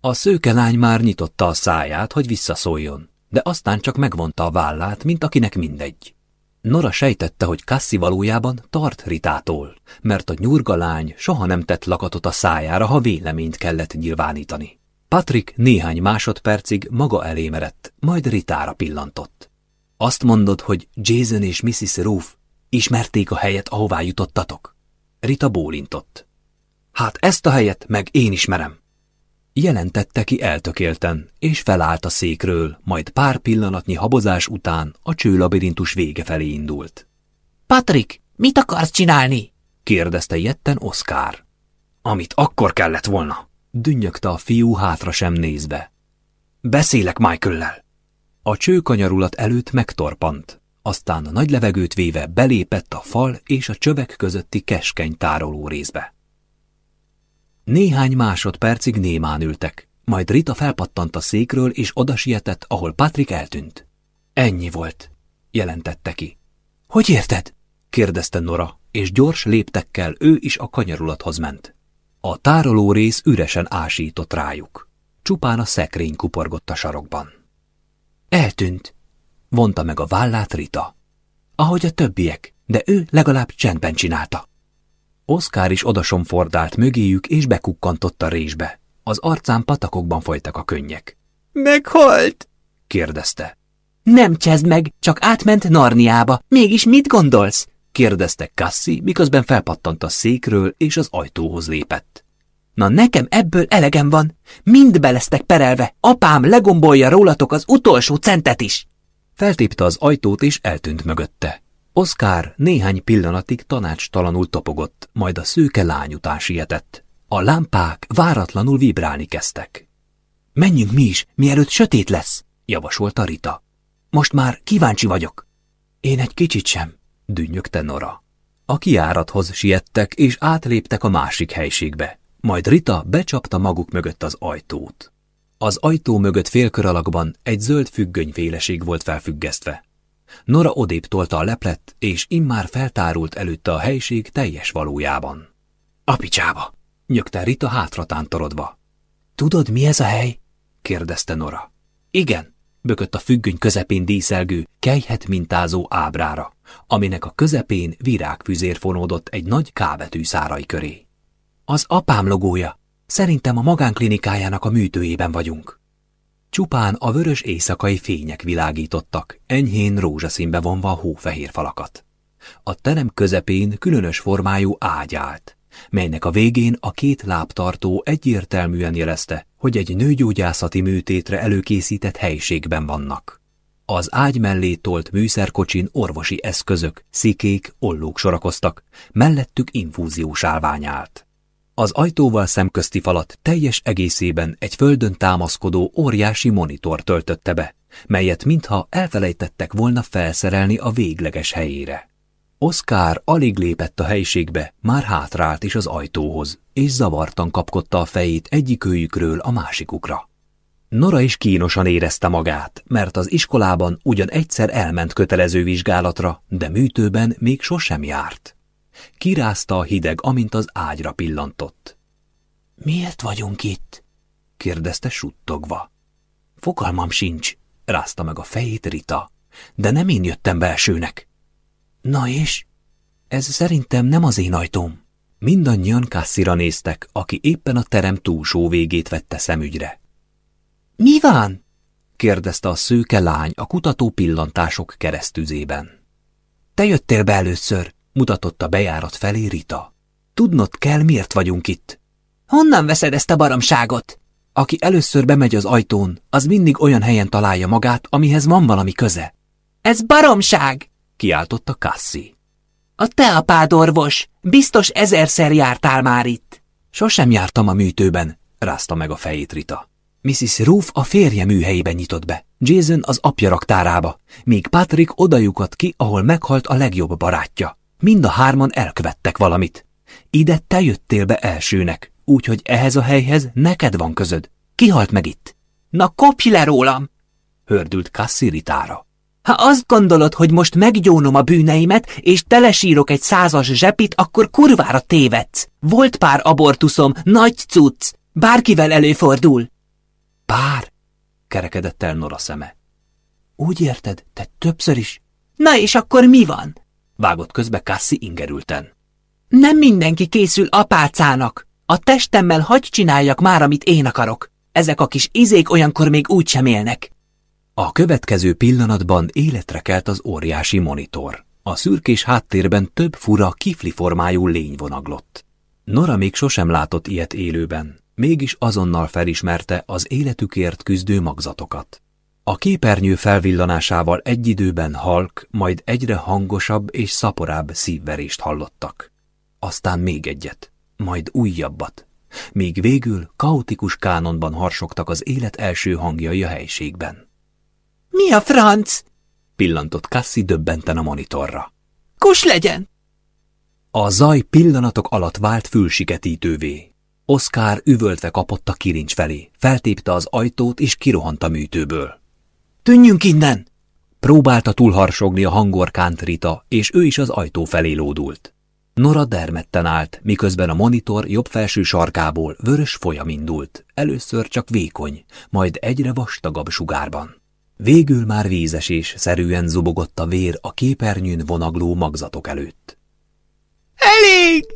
A szőke lány már nyitotta a száját, hogy visszaszóljon, de aztán csak megvonta a vállát, mint akinek mindegy. Nora sejtette, hogy Cassi valójában tart Ritától, mert a nyurga lány soha nem tett lakatot a szájára, ha véleményt kellett nyilvánítani. Patrick néhány másodpercig maga elé merett, majd Ritára pillantott. Azt mondod, hogy Jason és Mrs. Roof ismerték a helyet, ahová jutottatok? Rita bólintott. Hát ezt a helyet meg én ismerem. Jelentette ki eltökélten, és felállt a székről, majd pár pillanatnyi habozás után a csőlabirintus vége felé indult. Patrick, mit akarsz csinálni? kérdezte jetten Oszkár. Amit akkor kellett volna, dünnyögte a fiú hátra sem nézve. Beszélek Michael-lel. A csőkanyarulat előtt megtorpant, aztán a nagy levegőt véve belépett a fal és a csövek közötti keskeny tároló részbe. Néhány másodpercig némán ültek, majd Rita felpattant a székről, és oda sietett, ahol Patrick eltűnt. Ennyi volt, jelentette ki. Hogy érted? kérdezte Nora, és gyors léptekkel ő is a kanyarulathoz ment. A tároló rész üresen ásított rájuk. Csupán a szekrény kuporgott a sarokban. Eltűnt, vonta meg a vállát Rita. Ahogy a többiek, de ő legalább csendben csinálta. Oszkár is odasomfordált mögéjük, és bekukkantott a résbe. Az arcán patakokban folytak a könnyek. Meghalt? kérdezte. Nem csezd meg, csak átment Narniába. Mégis mit gondolsz? Kérdezte Cassi, miközben felpattant a székről, és az ajtóhoz lépett. Na nekem ebből elegem van. Mind belesztek perelve. Apám legombolja rólatok az utolsó centet is. Feltépte az ajtót, és eltűnt mögötte. Oszkár néhány pillanatig tanácstalanul topogott, majd a szőke lány után sietett. A lámpák váratlanul vibrálni kezdtek. Menjünk mi is, mielőtt sötét lesz, javasolta Rita. Most már kíváncsi vagyok. Én egy kicsit sem, dünnyögte Nora. A kiárathoz siettek, és átléptek a másik helységbe. Majd Rita becsapta maguk mögött az ajtót. Az ajtó mögött félkör alakban egy zöld függönyféleség volt felfüggesztve. Nora odébb tolta a leplet, és immár feltárult előtte a helység teljes valójában. Apicsába! nyögte Rita hátra tántorodva. Tudod, mi ez a hely? kérdezte Nora. Igen, bökött a függöny közepén díszelgő, kejhet mintázó ábrára, aminek a közepén virágfüzér fonódott egy nagy kábetű szárai köré. Az apám logója. Szerintem a magánklinikájának a műtőjében vagyunk. Csupán a vörös éjszakai fények világítottak, enyhén rózsaszínbe vonva a hófehér falakat. A terem közepén különös formájú ágy állt, melynek a végén a két lábtartó egyértelműen jelezte, hogy egy nőgyógyászati műtétre előkészített helyiségben vannak. Az ágy mellé tolt műszerkocsin orvosi eszközök, szikék, ollók sorakoztak, mellettük infúziós állvány állt. Az ajtóval szemközti falat teljes egészében egy földön támaszkodó óriási monitor töltötte be, melyet mintha elfelejtettek volna felszerelni a végleges helyére. Oszkár alig lépett a helyiségbe, már hátrált is az ajtóhoz, és zavartan kapkodta a fejét egyikőjükről a másikukra. Nora is kínosan érezte magát, mert az iskolában ugyan egyszer elment kötelező vizsgálatra, de műtőben még sosem járt. Kirázta a hideg, amint az ágyra pillantott. Miért vagyunk itt? kérdezte suttogva. Fogalmam sincs, rázta meg a fejét Rita, de nem én jöttem belsőnek. Na és? Ez szerintem nem az én ajtóm. Mindannyian Kasszira néztek, aki éppen a terem túlsó végét vette szemügyre. Mi van? kérdezte a szőke lány a kutató pillantások keresztüzében. Te jöttél be először, mutatott a bejárat felé Rita. Tudnod kell, miért vagyunk itt. Honnan veszed ezt a baromságot? Aki először bemegy az ajtón, az mindig olyan helyen találja magát, amihez van valami köze. Ez baromság! Kiáltotta Cassi. A te apád orvos, biztos ezerszer jártál már itt. Sosem jártam a műtőben, rázta meg a fejét Rita. Mrs. Roof a férje műhelyében nyitott be, Jason az apja raktárába, míg Patrick odajukat ki, ahol meghalt a legjobb barátja. Mind a hárman elkövettek valamit. Ide te jöttél be elsőnek, úgyhogy ehhez a helyhez neked van közöd. Ki halt meg itt? Na kopj le rólam! Hördült Cassi Ritára. Ha azt gondolod, hogy most meggyónom a bűneimet, és telesírok egy százas zsepit, akkor kurvára tévedsz. Volt pár abortuszom, nagy cucc. Bárkivel előfordul. Pár? kerekedett el Nora szeme. Úgy érted, te többször is? Na és akkor mi van? Vágott közbe Cassi ingerülten. Nem mindenki készül apácának. A testemmel hagy csináljak már, amit én akarok. Ezek a kis izék olyankor még úgy sem élnek. A következő pillanatban életre kelt az óriási monitor. A szürkés háttérben több fura, kifli formájú lény vonaglott. Nora még sosem látott ilyet élőben, mégis azonnal felismerte az életükért küzdő magzatokat. A képernyő felvillanásával egy időben halk, majd egyre hangosabb és szaporább szívverést hallottak. Aztán még egyet, majd újabbat, míg végül kaotikus kánonban harsogtak az élet első hangjai a helységben. Mi a franc? pillantott Cassi döbbenten a monitorra. Kus legyen! A zaj pillanatok alatt vált fülsiketítővé. Oszkár üvöltve kapott a kirincs felé, feltépte az ajtót és kirohant a műtőből. Tűnjünk innen! Próbálta túlharsogni a hangorkánt Rita, és ő is az ajtó felé lódult. Nora dermedten állt, miközben a monitor jobb felső sarkából vörös folyam indult, először csak vékony, majd egyre vastagabb sugárban. Végül már vízesés szerűen zubogott a vér a képernyőn vonagló magzatok előtt. Elég!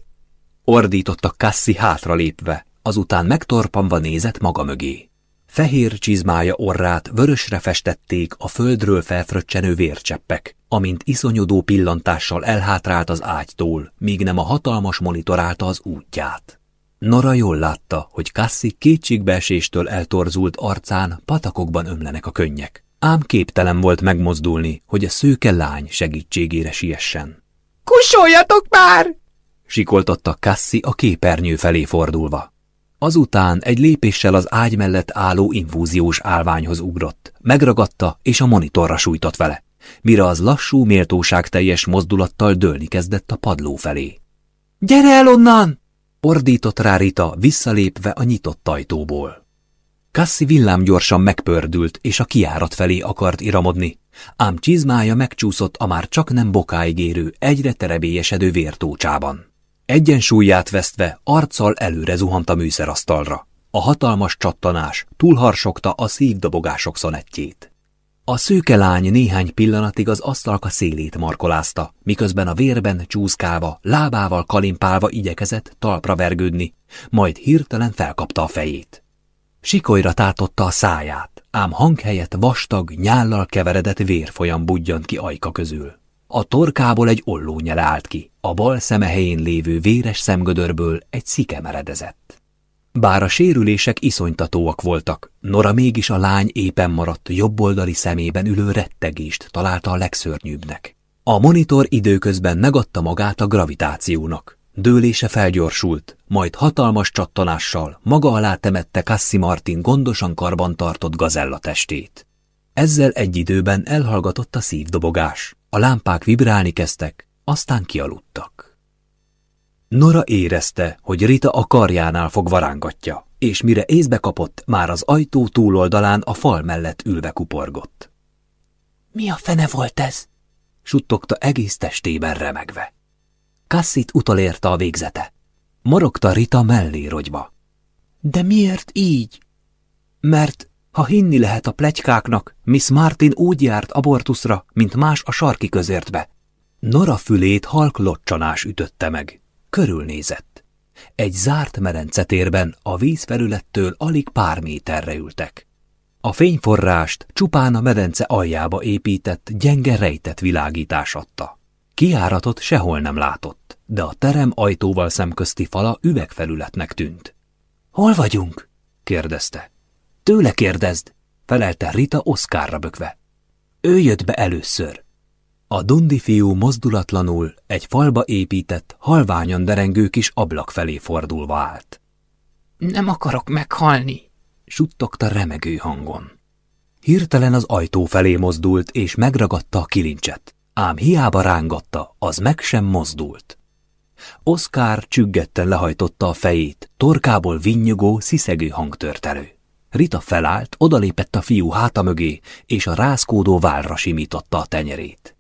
Ordította Cassi hátra lépve, azután megtorpanva nézett maga mögé. Fehér csizmája orrát vörösre festették a földről felfröccsenő vércseppek, amint iszonyodó pillantással elhátrált az ágytól, míg nem a hatalmas monitorálta az útját. Nora jól látta, hogy Cassi kétségbeeséstől eltorzult arcán patakokban ömlenek a könnyek ám képtelen volt megmozdulni, hogy a szőke lány segítségére siessen. Kusoljatok már! sikoltotta Cassi a képernyő felé fordulva. Azután egy lépéssel az ágy mellett álló infúziós állványhoz ugrott, megragadta és a monitorra sújtott vele, mire az lassú, méltóság teljes mozdulattal dőlni kezdett a padló felé. – Gyere el onnan! – ordított rá Rita visszalépve a nyitott ajtóból. Cassi villámgyorsan megpördült, és a kiárat felé akart iramodni, ám csizmája megcsúszott a már csak nem bokáig érő, egyre terebélyesedő vértócsában. Egyensúlyát vesztve arccal előre zuhant a műszerasztalra. A hatalmas csattanás túlharsogta a szívdobogások szonettjét. A szőke lány néhány pillanatig az asztalka szélét markolázta, miközben a vérben csúszkálva, lábával kalimpálva igyekezett talpra vergődni, majd hirtelen felkapta a fejét. Sikolyra tátotta a száját, ám hang helyett vastag, nyállal keveredett vérfolyam budjant ki ajka közül. A torkából egy ollónyele állt ki, a bal szeme helyén lévő véres szemgödörből egy szike meredezett. Bár a sérülések iszonytatóak voltak, Nora mégis a lány éppen maradt jobboldali szemében ülő rettegést találta a legszörnyűbbnek. A monitor időközben megadta magát a gravitációnak. Dőlése felgyorsult, majd hatalmas csattanással maga alá temette Cassi Martin gondosan karban tartott gazella testét. Ezzel egy időben elhallgatott a szívdobogás, a lámpák vibrálni kezdtek, aztán kialudtak. Nora érezte, hogy Rita a karjánál fog varángatja, és mire észbe kapott, már az ajtó túloldalán a fal mellett ülve kuporgott. Mi a fene volt ez? suttogta egész testében remegve. Cassit utolérte a végzete. Morogta Rita mellé rogyva. De miért így? Mert, ha hinni lehet a plegykáknak, Miss Martin úgy járt abortuszra, mint más a sarki közértbe. Nora fülét halk locsanás ütötte meg. Körülnézett. Egy zárt merencetérben a vízfelülettől alig pár méterre ültek. A fényforrást csupán a medence aljába épített, gyenge rejtett világítás adta. Kiáratot sehol nem látott, de a terem ajtóval szemközti fala üvegfelületnek tűnt. Hol vagyunk? kérdezte. Tőle kérdezd, felelte Rita Oszkárra bökve. Ő jött be először. A dundi fiú mozdulatlanul egy falba épített, halványan derengő kis ablak felé fordulva állt. Nem akarok meghalni, suttogta remegő hangon. Hirtelen az ajtó felé mozdult, és megragadta a kilincset, ám hiába rángatta, az meg sem mozdult. Oszkár csüggetten lehajtotta a fejét, torkából vinnyogó, sziszegő hang. Rita felállt, odalépett a fiú háta mögé, és a rázkódó válra simította a tenyerét.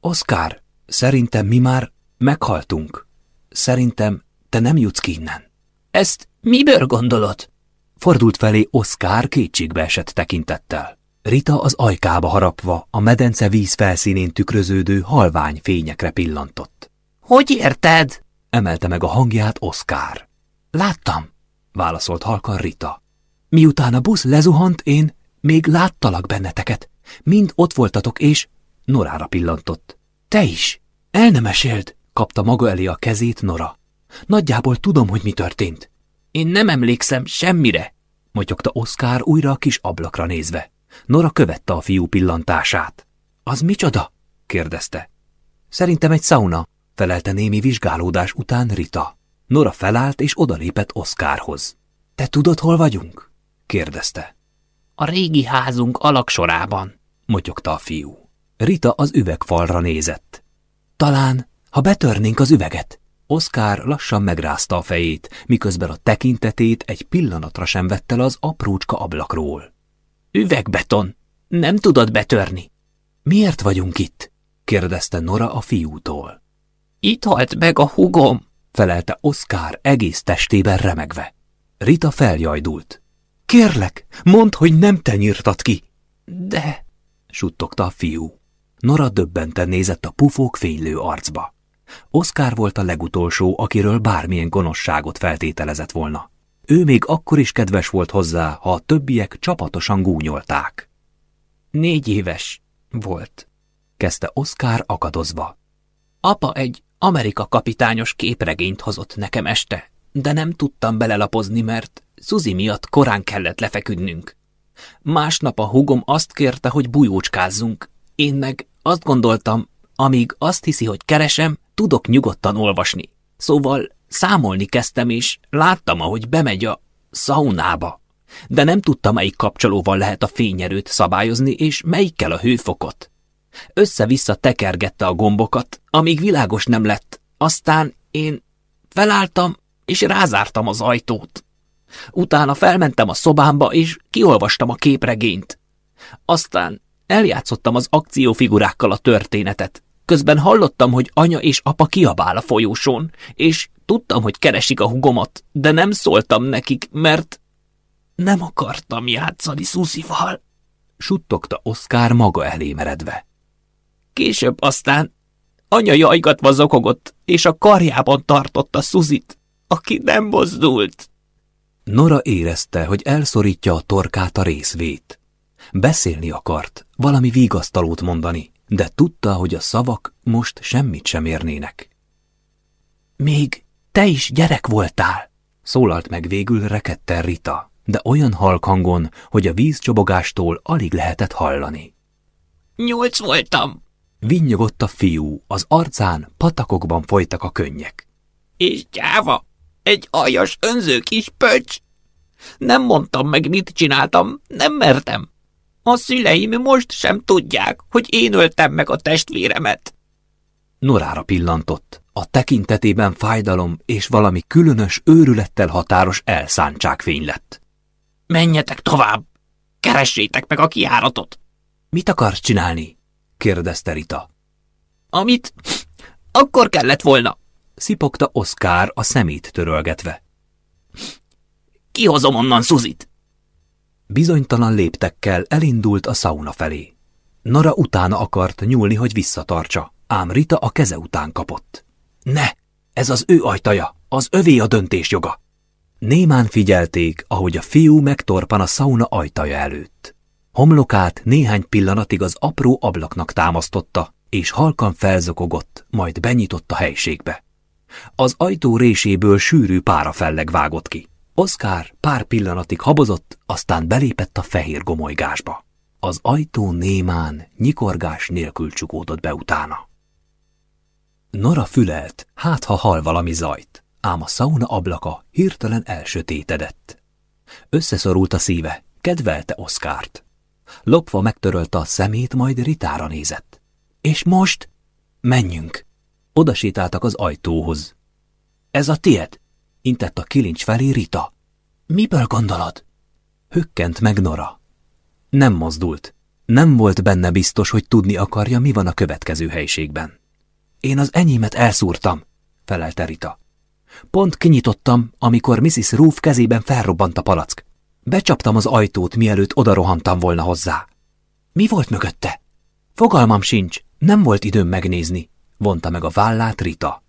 Oszkár, szerintem mi már meghaltunk. Szerintem te nem jutsz ki innen. Ezt miből gondolod? Fordult felé Oszkár kétségbe esett tekintettel. Rita az ajkába harapva a medence víz felszínén tükröződő halvány fényekre pillantott. Hogy érted? Emelte meg a hangját Oszkár. Láttam, válaszolt halkan Rita. Miután a busz lezuhant, én még láttalak benneteket. Mind ott voltatok, és Norára pillantott. Te is! El nem eséld, kapta maga elé a kezét Nora. Nagyjából tudom, hogy mi történt. Én nem emlékszem semmire, motyogta Oszkár újra a kis ablakra nézve. Nora követte a fiú pillantását. Az micsoda? kérdezte. Szerintem egy szauna, felelte némi vizsgálódás után Rita. Nora felállt és odalépett Oszkárhoz. Te tudod, hol vagyunk? kérdezte. A régi házunk alaksorában, motyogta a fiú. Rita az üvegfalra nézett. Talán, ha betörnénk az üveget. Oszkár lassan megrázta a fejét, miközben a tekintetét egy pillanatra sem vette le az aprócska ablakról. Üvegbeton. Nem tudod betörni. Miért vagyunk itt? kérdezte Nora a fiútól. Itt halt meg a hugom, felelte Oszkár egész testében remegve. Rita feljajdult. Kérlek, mondd, hogy nem te nyírtad ki. De, suttogta a fiú. Nora döbbenten nézett a pufók fénylő arcba. Oszkár volt a legutolsó, akiről bármilyen gonoszságot feltételezett volna. Ő még akkor is kedves volt hozzá, ha a többiek csapatosan gúnyolták. Négy éves volt, kezdte Oszkár akadozva. Apa egy Amerika kapitányos képregényt hozott nekem este, de nem tudtam belelapozni, mert Suzi miatt korán kellett lefeküdnünk. Másnap a hugom azt kérte, hogy bujócskázzunk, én meg azt gondoltam, amíg azt hiszi, hogy keresem, tudok nyugodtan olvasni. Szóval számolni kezdtem, és láttam, ahogy bemegy a szaunába. De nem tudtam, melyik kapcsolóval lehet a fényerőt szabályozni, és melyikkel a hőfokot. Össze-vissza tekergette a gombokat, amíg világos nem lett. Aztán én felálltam, és rázártam az ajtót. Utána felmentem a szobámba, és kiolvastam a képregényt. Aztán eljátszottam az akciófigurákkal a történetet. Közben hallottam, hogy anya és apa kiabál a folyósón, és tudtam, hogy keresik a hugomat, de nem szóltam nekik, mert nem akartam játszani Szuszival. Suttogta Oszkár maga elé meredve. Később aztán anya jajgatva zokogott, és a karjában tartotta Szuzit, aki nem mozdult. Nora érezte, hogy elszorítja a torkát a részvét. Beszélni akart, valami vigasztalót mondani, de tudta, hogy a szavak most semmit sem érnének. Még te is gyerek voltál, szólalt meg végül reketten Rita, de olyan halk hangon, hogy a vízcsobogástól alig lehetett hallani. Nyolc voltam, Vinnyogott a fiú, az arcán patakokban folytak a könnyek. És gyáva, egy aljas önző kis pöcs. Nem mondtam meg, mit csináltam, nem mertem. A szüleim most sem tudják, hogy én öltem meg a testvéremet. Norára pillantott. A tekintetében fájdalom és valami különös őrülettel határos elszántság fény lett. Menjetek tovább! Keressétek meg a kiáratot! Mit akarsz csinálni? kérdezte Rita. Amit akkor kellett volna, szipogta Oszkár a szemét törölgetve. Kihozom onnan Szuzit! Bizonytalan léptekkel elindult a szauna felé. Nara utána akart nyúlni, hogy visszatartsa, ám Rita a keze után kapott. Ne! Ez az ő ajtaja, az övé a döntésjoga! Némán figyelték, ahogy a fiú megtorpan a szauna ajtaja előtt. Homlokát néhány pillanatig az apró ablaknak támasztotta, és halkan felzokogott, majd benyitott a helységbe. Az ajtó réséből sűrű párafelleg vágott ki. Oszkár pár pillanatig habozott, aztán belépett a fehér gomolygásba. Az ajtó némán, nyikorgás nélkül csukódott be utána. Nora fülelt, hát ha hal valami zajt, ám a szauna ablaka hirtelen elsötétedett. Összeszorult a szíve, kedvelte Oszkárt. Lopva megtörölte a szemét, majd Ritára nézett. És most? Menjünk! Oda sétáltak az ajtóhoz. Ez a tied? Intett a kilincs felé Rita. Miből gondolod? Hökkent meg Nora. Nem mozdult. Nem volt benne biztos, hogy tudni akarja, mi van a következő helységben. Én az enyémet elszúrtam, felelte Rita. Pont kinyitottam, amikor Mrs. Roof kezében felrobbant a palack. Becsaptam az ajtót, mielőtt odarohantam volna hozzá. Mi volt mögötte? Fogalmam sincs, nem volt időm megnézni, vonta meg a vállát Rita.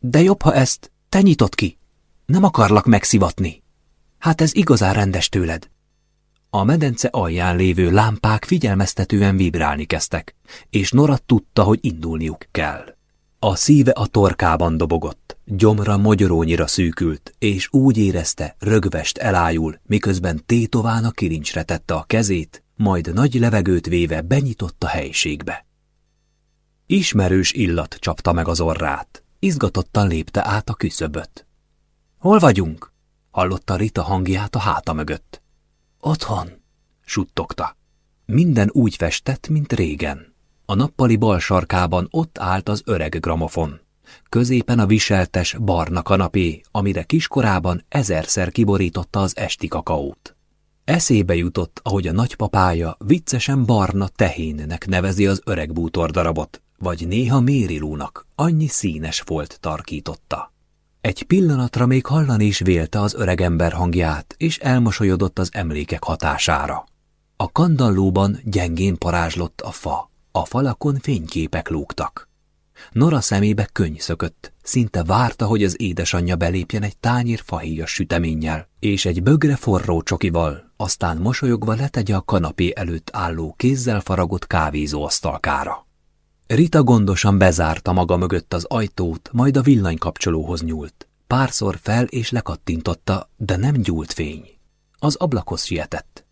De jobb, ha ezt te nyitott ki. Nem akarlak megszivatni. Hát ez igazán rendes tőled. A medence alján lévő lámpák figyelmeztetően vibrálni kezdtek, és Nora tudta, hogy indulniuk kell. A szíve a torkában dobogott, gyomra mogyorónyira szűkült, és úgy érezte, rögvest elájul, miközben tétován a kilincsre tette a kezét, majd nagy levegőt véve benyitott a helységbe. Ismerős illat csapta meg az orrát, izgatottan lépte át a küszöböt. Hol vagyunk? hallotta Rita hangját a háta mögött. Otthon, suttogta. Minden úgy festett, mint régen. A nappali bal sarkában ott állt az öreg gramofon. Középen a viseltes, barna kanapé, amire kiskorában ezerszer kiborította az esti kakaót. Eszébe jutott, ahogy a nagypapája viccesen barna tehénnek nevezi az öreg bútordarabot, vagy néha mérilúnak, annyi színes volt tarkította. Egy pillanatra még hallani is vélte az öregember hangját, és elmosolyodott az emlékek hatására. A kandallóban gyengén parázslott a fa, a falakon fényképek lógtak. Nora szemébe könny szökött, szinte várta, hogy az édesanyja belépjen egy tányér fahéjas süteménnyel, és egy bögre forró csokival, aztán mosolyogva letegye a kanapé előtt álló kézzel faragott kávézóasztalkára. Rita gondosan bezárta maga mögött az ajtót, majd a villanykapcsolóhoz nyúlt. Párszor fel és lekattintotta, de nem gyúlt fény. Az ablakhoz sietett.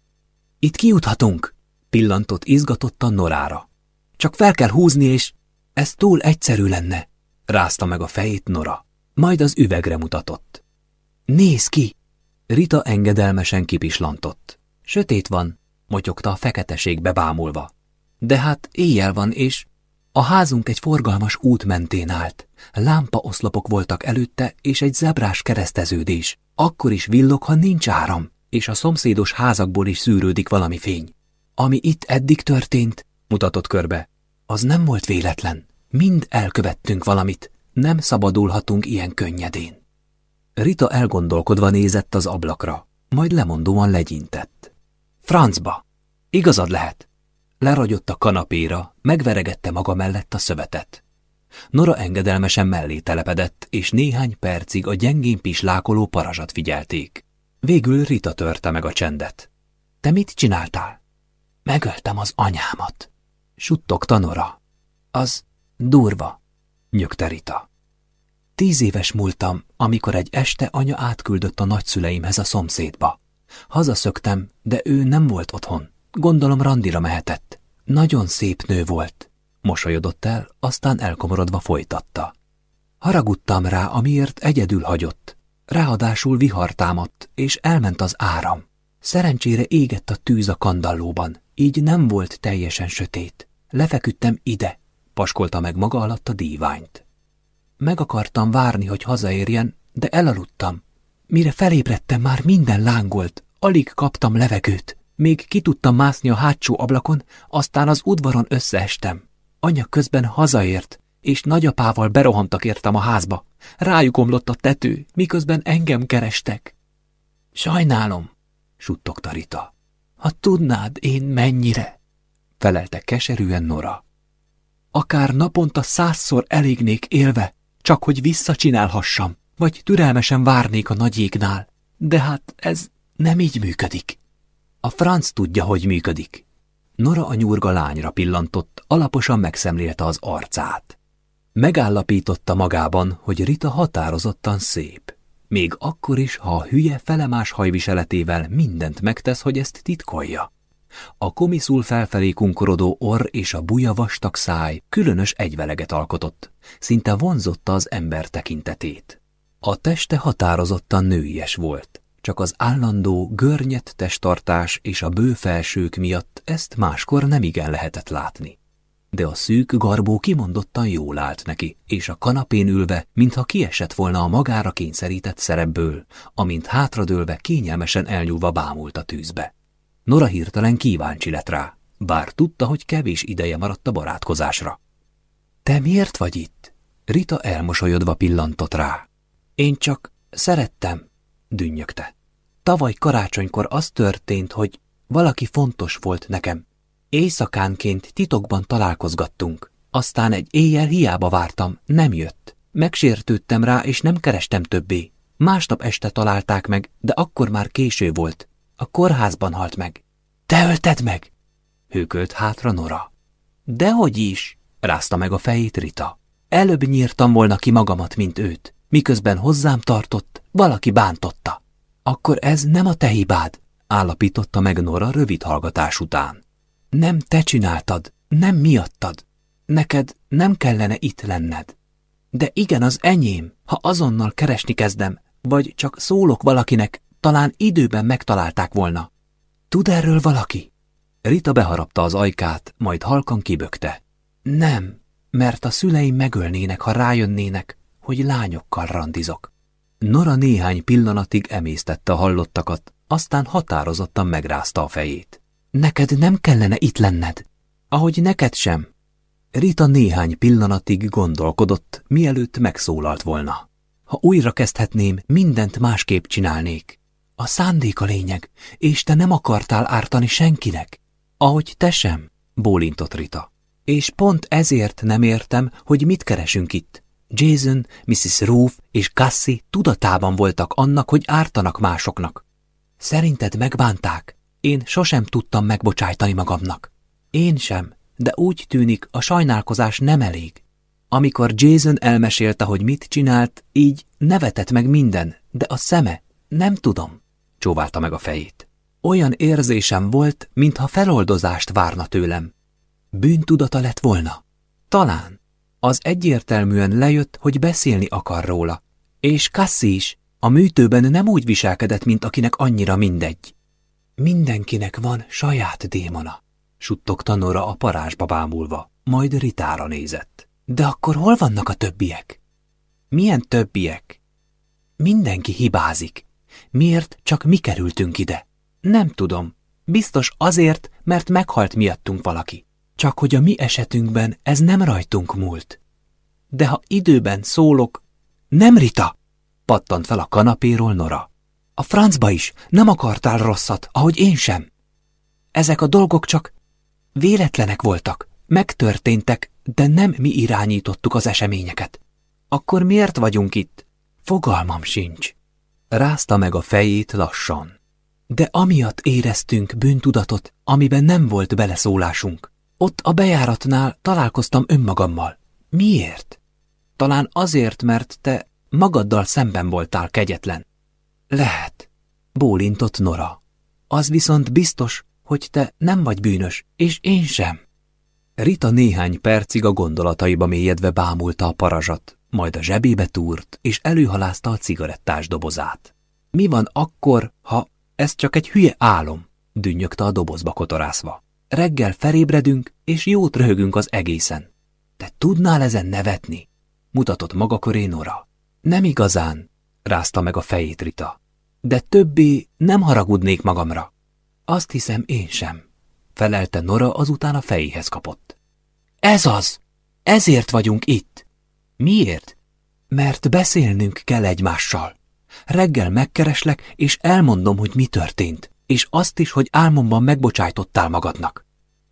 Itt kijuthatunk, pillantott izgatottan Norára. Csak fel kell húzni, és ez túl egyszerű lenne, rázta meg a fejét Nora. Majd az üvegre mutatott. Néz ki! Rita engedelmesen kipislantott. Sötét van, motyogta a feketeségbe bámulva. De hát éjjel van, és a házunk egy forgalmas út mentén állt. Lámpaoszlopok voltak előtte, és egy zebrás kereszteződés. Akkor is villog, ha nincs áram, és a szomszédos házakból is szűrődik valami fény. Ami itt eddig történt, mutatott körbe, az nem volt véletlen. Mind elkövettünk valamit. Nem szabadulhatunk ilyen könnyedén. Rita elgondolkodva nézett az ablakra, majd lemondóan legyintett. Francba! Igazad lehet! Leragyott a kanapéra, megveregette maga mellett a szövetet. Nora engedelmesen mellé telepedett, és néhány percig a gyengén pislákoló parazsat figyelték. Végül Rita törte meg a csendet. Te mit csináltál? Megöltem az anyámat. Suttogta Nora. Az durva, nyögte Rita. Tíz éves múltam, amikor egy este anya átküldött a nagyszüleimhez a szomszédba. Hazaszöktem, de ő nem volt otthon. Gondolom randira mehetett. Nagyon szép nő volt. Mosolyodott el, aztán elkomorodva folytatta. Haragudtam rá, amiért egyedül hagyott. Ráadásul vihar támadt, és elment az áram. Szerencsére égett a tűz a kandallóban, így nem volt teljesen sötét. Lefeküdtem ide, paskolta meg maga alatt a díványt. Meg akartam várni, hogy hazaérjen, de elaludtam. Mire felébredtem, már minden lángolt, alig kaptam levegőt. Még ki tudtam mászni a hátsó ablakon, aztán az udvaron összeestem. Anya közben hazaért, és nagyapával berohantak értem a házba. Rájuk omlott a tető, miközben engem kerestek. Sajnálom, suttogta Rita. Ha tudnád, én mennyire, felelte keserűen Nora. Akár naponta százszor elégnék élve, csak hogy visszacsinálhassam, vagy türelmesen várnék a nagy égnál. De hát ez nem így működik. A franc tudja, hogy működik. Nora a nyurga lányra pillantott, alaposan megszemlélte az arcát. Megállapította magában, hogy Rita határozottan szép. Még akkor is, ha a hülye felemás hajviseletével mindent megtesz, hogy ezt titkolja. A komiszul felfelé kunkorodó orr és a buja vastag száj különös egyveleget alkotott, szinte vonzotta az ember tekintetét. A teste határozottan nőies volt, csak az állandó, görnyet testtartás és a bő felsők miatt ezt máskor nem igen lehetett látni. De a szűk garbó kimondottan jól állt neki, és a kanapén ülve, mintha kiesett volna a magára kényszerített szerepből, amint hátradőlve kényelmesen elnyúlva bámult a tűzbe. Nora hirtelen kíváncsi lett rá, bár tudta, hogy kevés ideje maradt a barátkozásra. Te miért vagy itt? Rita elmosolyodva pillantott rá. Én csak szerettem, dünnyögte. Tavaly karácsonykor az történt, hogy valaki fontos volt nekem. Éjszakánként titokban találkozgattunk. Aztán egy éjjel hiába vártam, nem jött. Megsértődtem rá, és nem kerestem többé. Másnap este találták meg, de akkor már késő volt. A kórházban halt meg. Te ölted meg? Hőkölt hátra Nora. Dehogy is, rázta meg a fejét Rita. Előbb nyírtam volna ki magamat, mint őt. Miközben hozzám tartott, valaki bántotta. Akkor ez nem a te hibád, állapította meg Nora rövid hallgatás után. Nem te csináltad, nem miattad. Neked nem kellene itt lenned. De igen, az enyém, ha azonnal keresni kezdem, vagy csak szólok valakinek, talán időben megtalálták volna. Tud erről valaki? Rita beharapta az ajkát, majd halkan kibökte. Nem, mert a szüleim megölnének, ha rájönnének, hogy lányokkal randizok. Nora néhány pillanatig emésztette a hallottakat, aztán határozottan megrázta a fejét. Neked nem kellene itt lenned, ahogy neked sem. Rita néhány pillanatig gondolkodott, mielőtt megszólalt volna. Ha újra kezdhetném, mindent másképp csinálnék. A szándék a lényeg, és te nem akartál ártani senkinek. Ahogy te sem, bólintott Rita. És pont ezért nem értem, hogy mit keresünk itt. Jason, Mrs. Roof és Cassie tudatában voltak annak, hogy ártanak másoknak. Szerinted megbánták? Én sosem tudtam megbocsájtani magamnak. Én sem, de úgy tűnik, a sajnálkozás nem elég. Amikor Jason elmesélte, hogy mit csinált, így nevetett meg minden, de a szeme, nem tudom csóválta meg a fejét. Olyan érzésem volt, mintha feloldozást várna tőlem. Bűntudata lett volna? Talán. Az egyértelműen lejött, hogy beszélni akar róla. És Cassie is a műtőben nem úgy viselkedett, mint akinek annyira mindegy. Mindenkinek van saját démona, suttogta Nora a parázsba bámulva, majd Ritára nézett. De akkor hol vannak a többiek? Milyen többiek? Mindenki hibázik, Miért csak mi kerültünk ide? Nem tudom. Biztos azért, mert meghalt miattunk valaki. Csak hogy a mi esetünkben ez nem rajtunk múlt. De ha időben szólok... Nem, Rita! Pattant fel a kanapéról Nora. A francba is nem akartál rosszat, ahogy én sem. Ezek a dolgok csak véletlenek voltak, megtörténtek, de nem mi irányítottuk az eseményeket. Akkor miért vagyunk itt? Fogalmam sincs. Rázta meg a fejét lassan. De amiatt éreztünk bűntudatot, amiben nem volt beleszólásunk. Ott a bejáratnál találkoztam önmagammal. Miért? Talán azért, mert te magaddal szemben voltál kegyetlen. Lehet, bólintott Nora. Az viszont biztos, hogy te nem vagy bűnös, és én sem. Rita néhány percig a gondolataiba mélyedve bámulta a parazsat, majd a zsebébe túrt, és előhalázta a cigarettás dobozát. Mi van akkor, ha ez csak egy hülye álom? dünnyögte a dobozba kotorászva. Reggel felébredünk, és jót röhögünk az egészen. Te tudnál ezen nevetni? mutatott maga köré Nora. Nem igazán, rázta meg a fejét Rita. De többé nem haragudnék magamra. Azt hiszem én sem, felelte Nora, azután a fejéhez kapott. Ez az! Ezért vagyunk itt! Miért? Mert beszélnünk kell egymással. Reggel megkereslek, és elmondom, hogy mi történt, és azt is, hogy álmomban megbocsájtottál magadnak.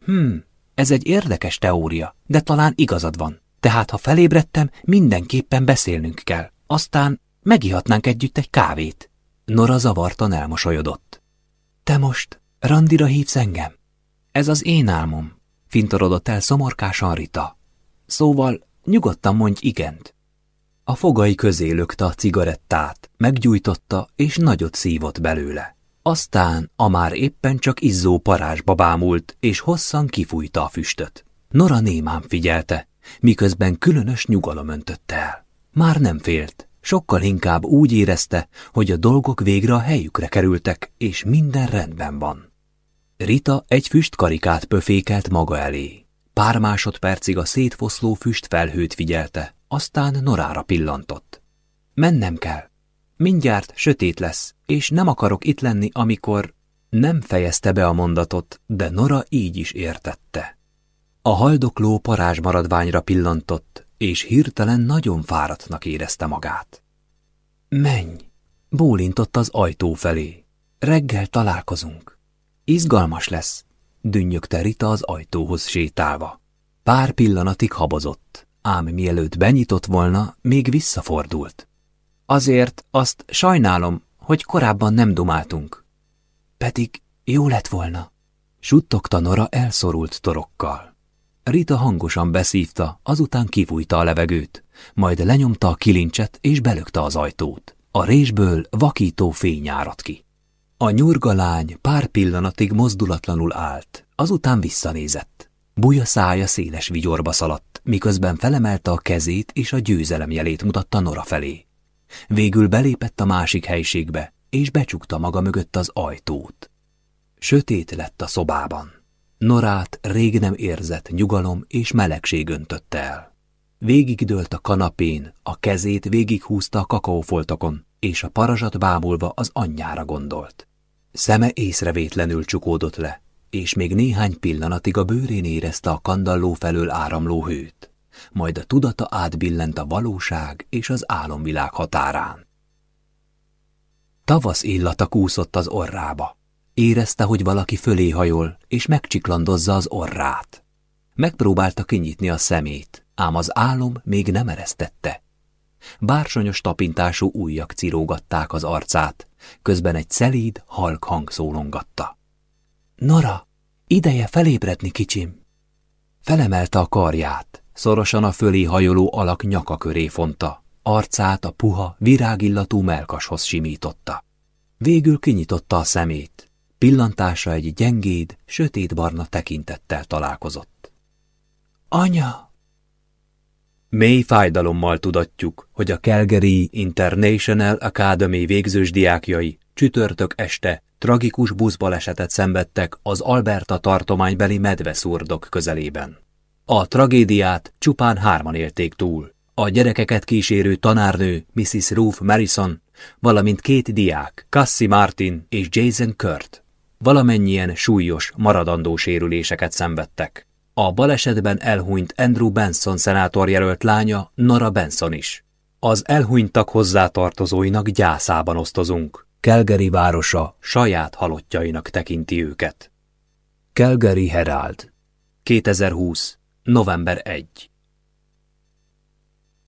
Hm, ez egy érdekes teória, de talán igazad van. Tehát, ha felébredtem, mindenképpen beszélnünk kell. Aztán megihatnánk együtt egy kávét. Nora zavartan elmosolyodott. Te most randira hívsz engem? Ez az én álmom, fintorodott el szomorkásan Rita. Szóval nyugodtan mondj igent. A fogai közé lökte a cigarettát, meggyújtotta és nagyot szívott belőle. Aztán a már éppen csak izzó parázsba bámult, és hosszan kifújta a füstöt. Nora némán figyelte, miközben különös nyugalom öntötte el. Már nem félt, sokkal inkább úgy érezte, hogy a dolgok végre a helyükre kerültek, és minden rendben van. Rita egy füstkarikát pöfékelt maga elé. Pár másodpercig a szétfoszló füst felhőt figyelte, aztán Norára pillantott. Mennem kell. Mindjárt sötét lesz, és nem akarok itt lenni, amikor... Nem fejezte be a mondatot, de Nora így is értette. A haldokló parázsmaradványra pillantott, és hirtelen nagyon fáradtnak érezte magát. Menj! Bólintott az ajtó felé. Reggel találkozunk. Izgalmas lesz, dünnyögte Rita az ajtóhoz sétálva. Pár pillanatig habozott, ám mielőtt benyitott volna, még visszafordult. Azért azt sajnálom, hogy korábban nem dumáltunk. Pedig jó lett volna, suttogta Nora elszorult torokkal. Rita hangosan beszívta, azután kifújta a levegőt, majd lenyomta a kilincset és belökte az ajtót. A résből vakító fény áradt ki. A nyurgalány pár pillanatig mozdulatlanul állt, azután visszanézett. Buja szája széles vigyorba szaladt, miközben felemelte a kezét és a győzelem jelét mutatta Nora felé. Végül belépett a másik helységbe, és becsukta maga mögött az ajtót. Sötét lett a szobában. Norát rég nem érzett nyugalom és melegség öntötte el. Végigdőlt a kanapén, a kezét végighúzta a kakaófoltokon, és a parazsat bámulva az anyjára gondolt. Szeme észrevétlenül csukódott le, és még néhány pillanatig a bőrén érezte a kandalló felől áramló hőt, majd a tudata átbillent a valóság és az álomvilág határán. Tavasz illata kúszott az orrába. Érezte, hogy valaki fölé hajol, és megcsiklandozza az orrát. Megpróbálta kinyitni a szemét, ám az álom még nem eresztette. Bársonyos tapintású ujjak cirógatták az arcát, közben egy szelíd, halk hang szólongatta. Nora, ideje felébredni, kicsim! Felemelte a karját, szorosan a fölé hajoló alak nyaka köré fonta, arcát a puha, virágillatú melkashoz simította. Végül kinyitotta a szemét, pillantása egy gyengéd, sötétbarna tekintettel találkozott. Anya! Mély fájdalommal tudatjuk, hogy a Calgary International Academy végzős diákjai csütörtök este tragikus buszbalesetet szenvedtek az Alberta tartománybeli medveszurdok közelében. A tragédiát csupán hárman élték túl. A gyerekeket kísérő tanárnő Mrs. Ruth Marison, valamint két diák, Cassie Martin és Jason Kurt. Valamennyien súlyos, maradandó sérüléseket szenvedtek. A balesetben elhunyt Andrew Benson szenátorjelölt lánya Nora Benson is. Az elhunytak hozzátartozóinak gyászában osztozunk. Calgary városa saját halottjainak tekinti őket. Calgary Herald 2020. november 1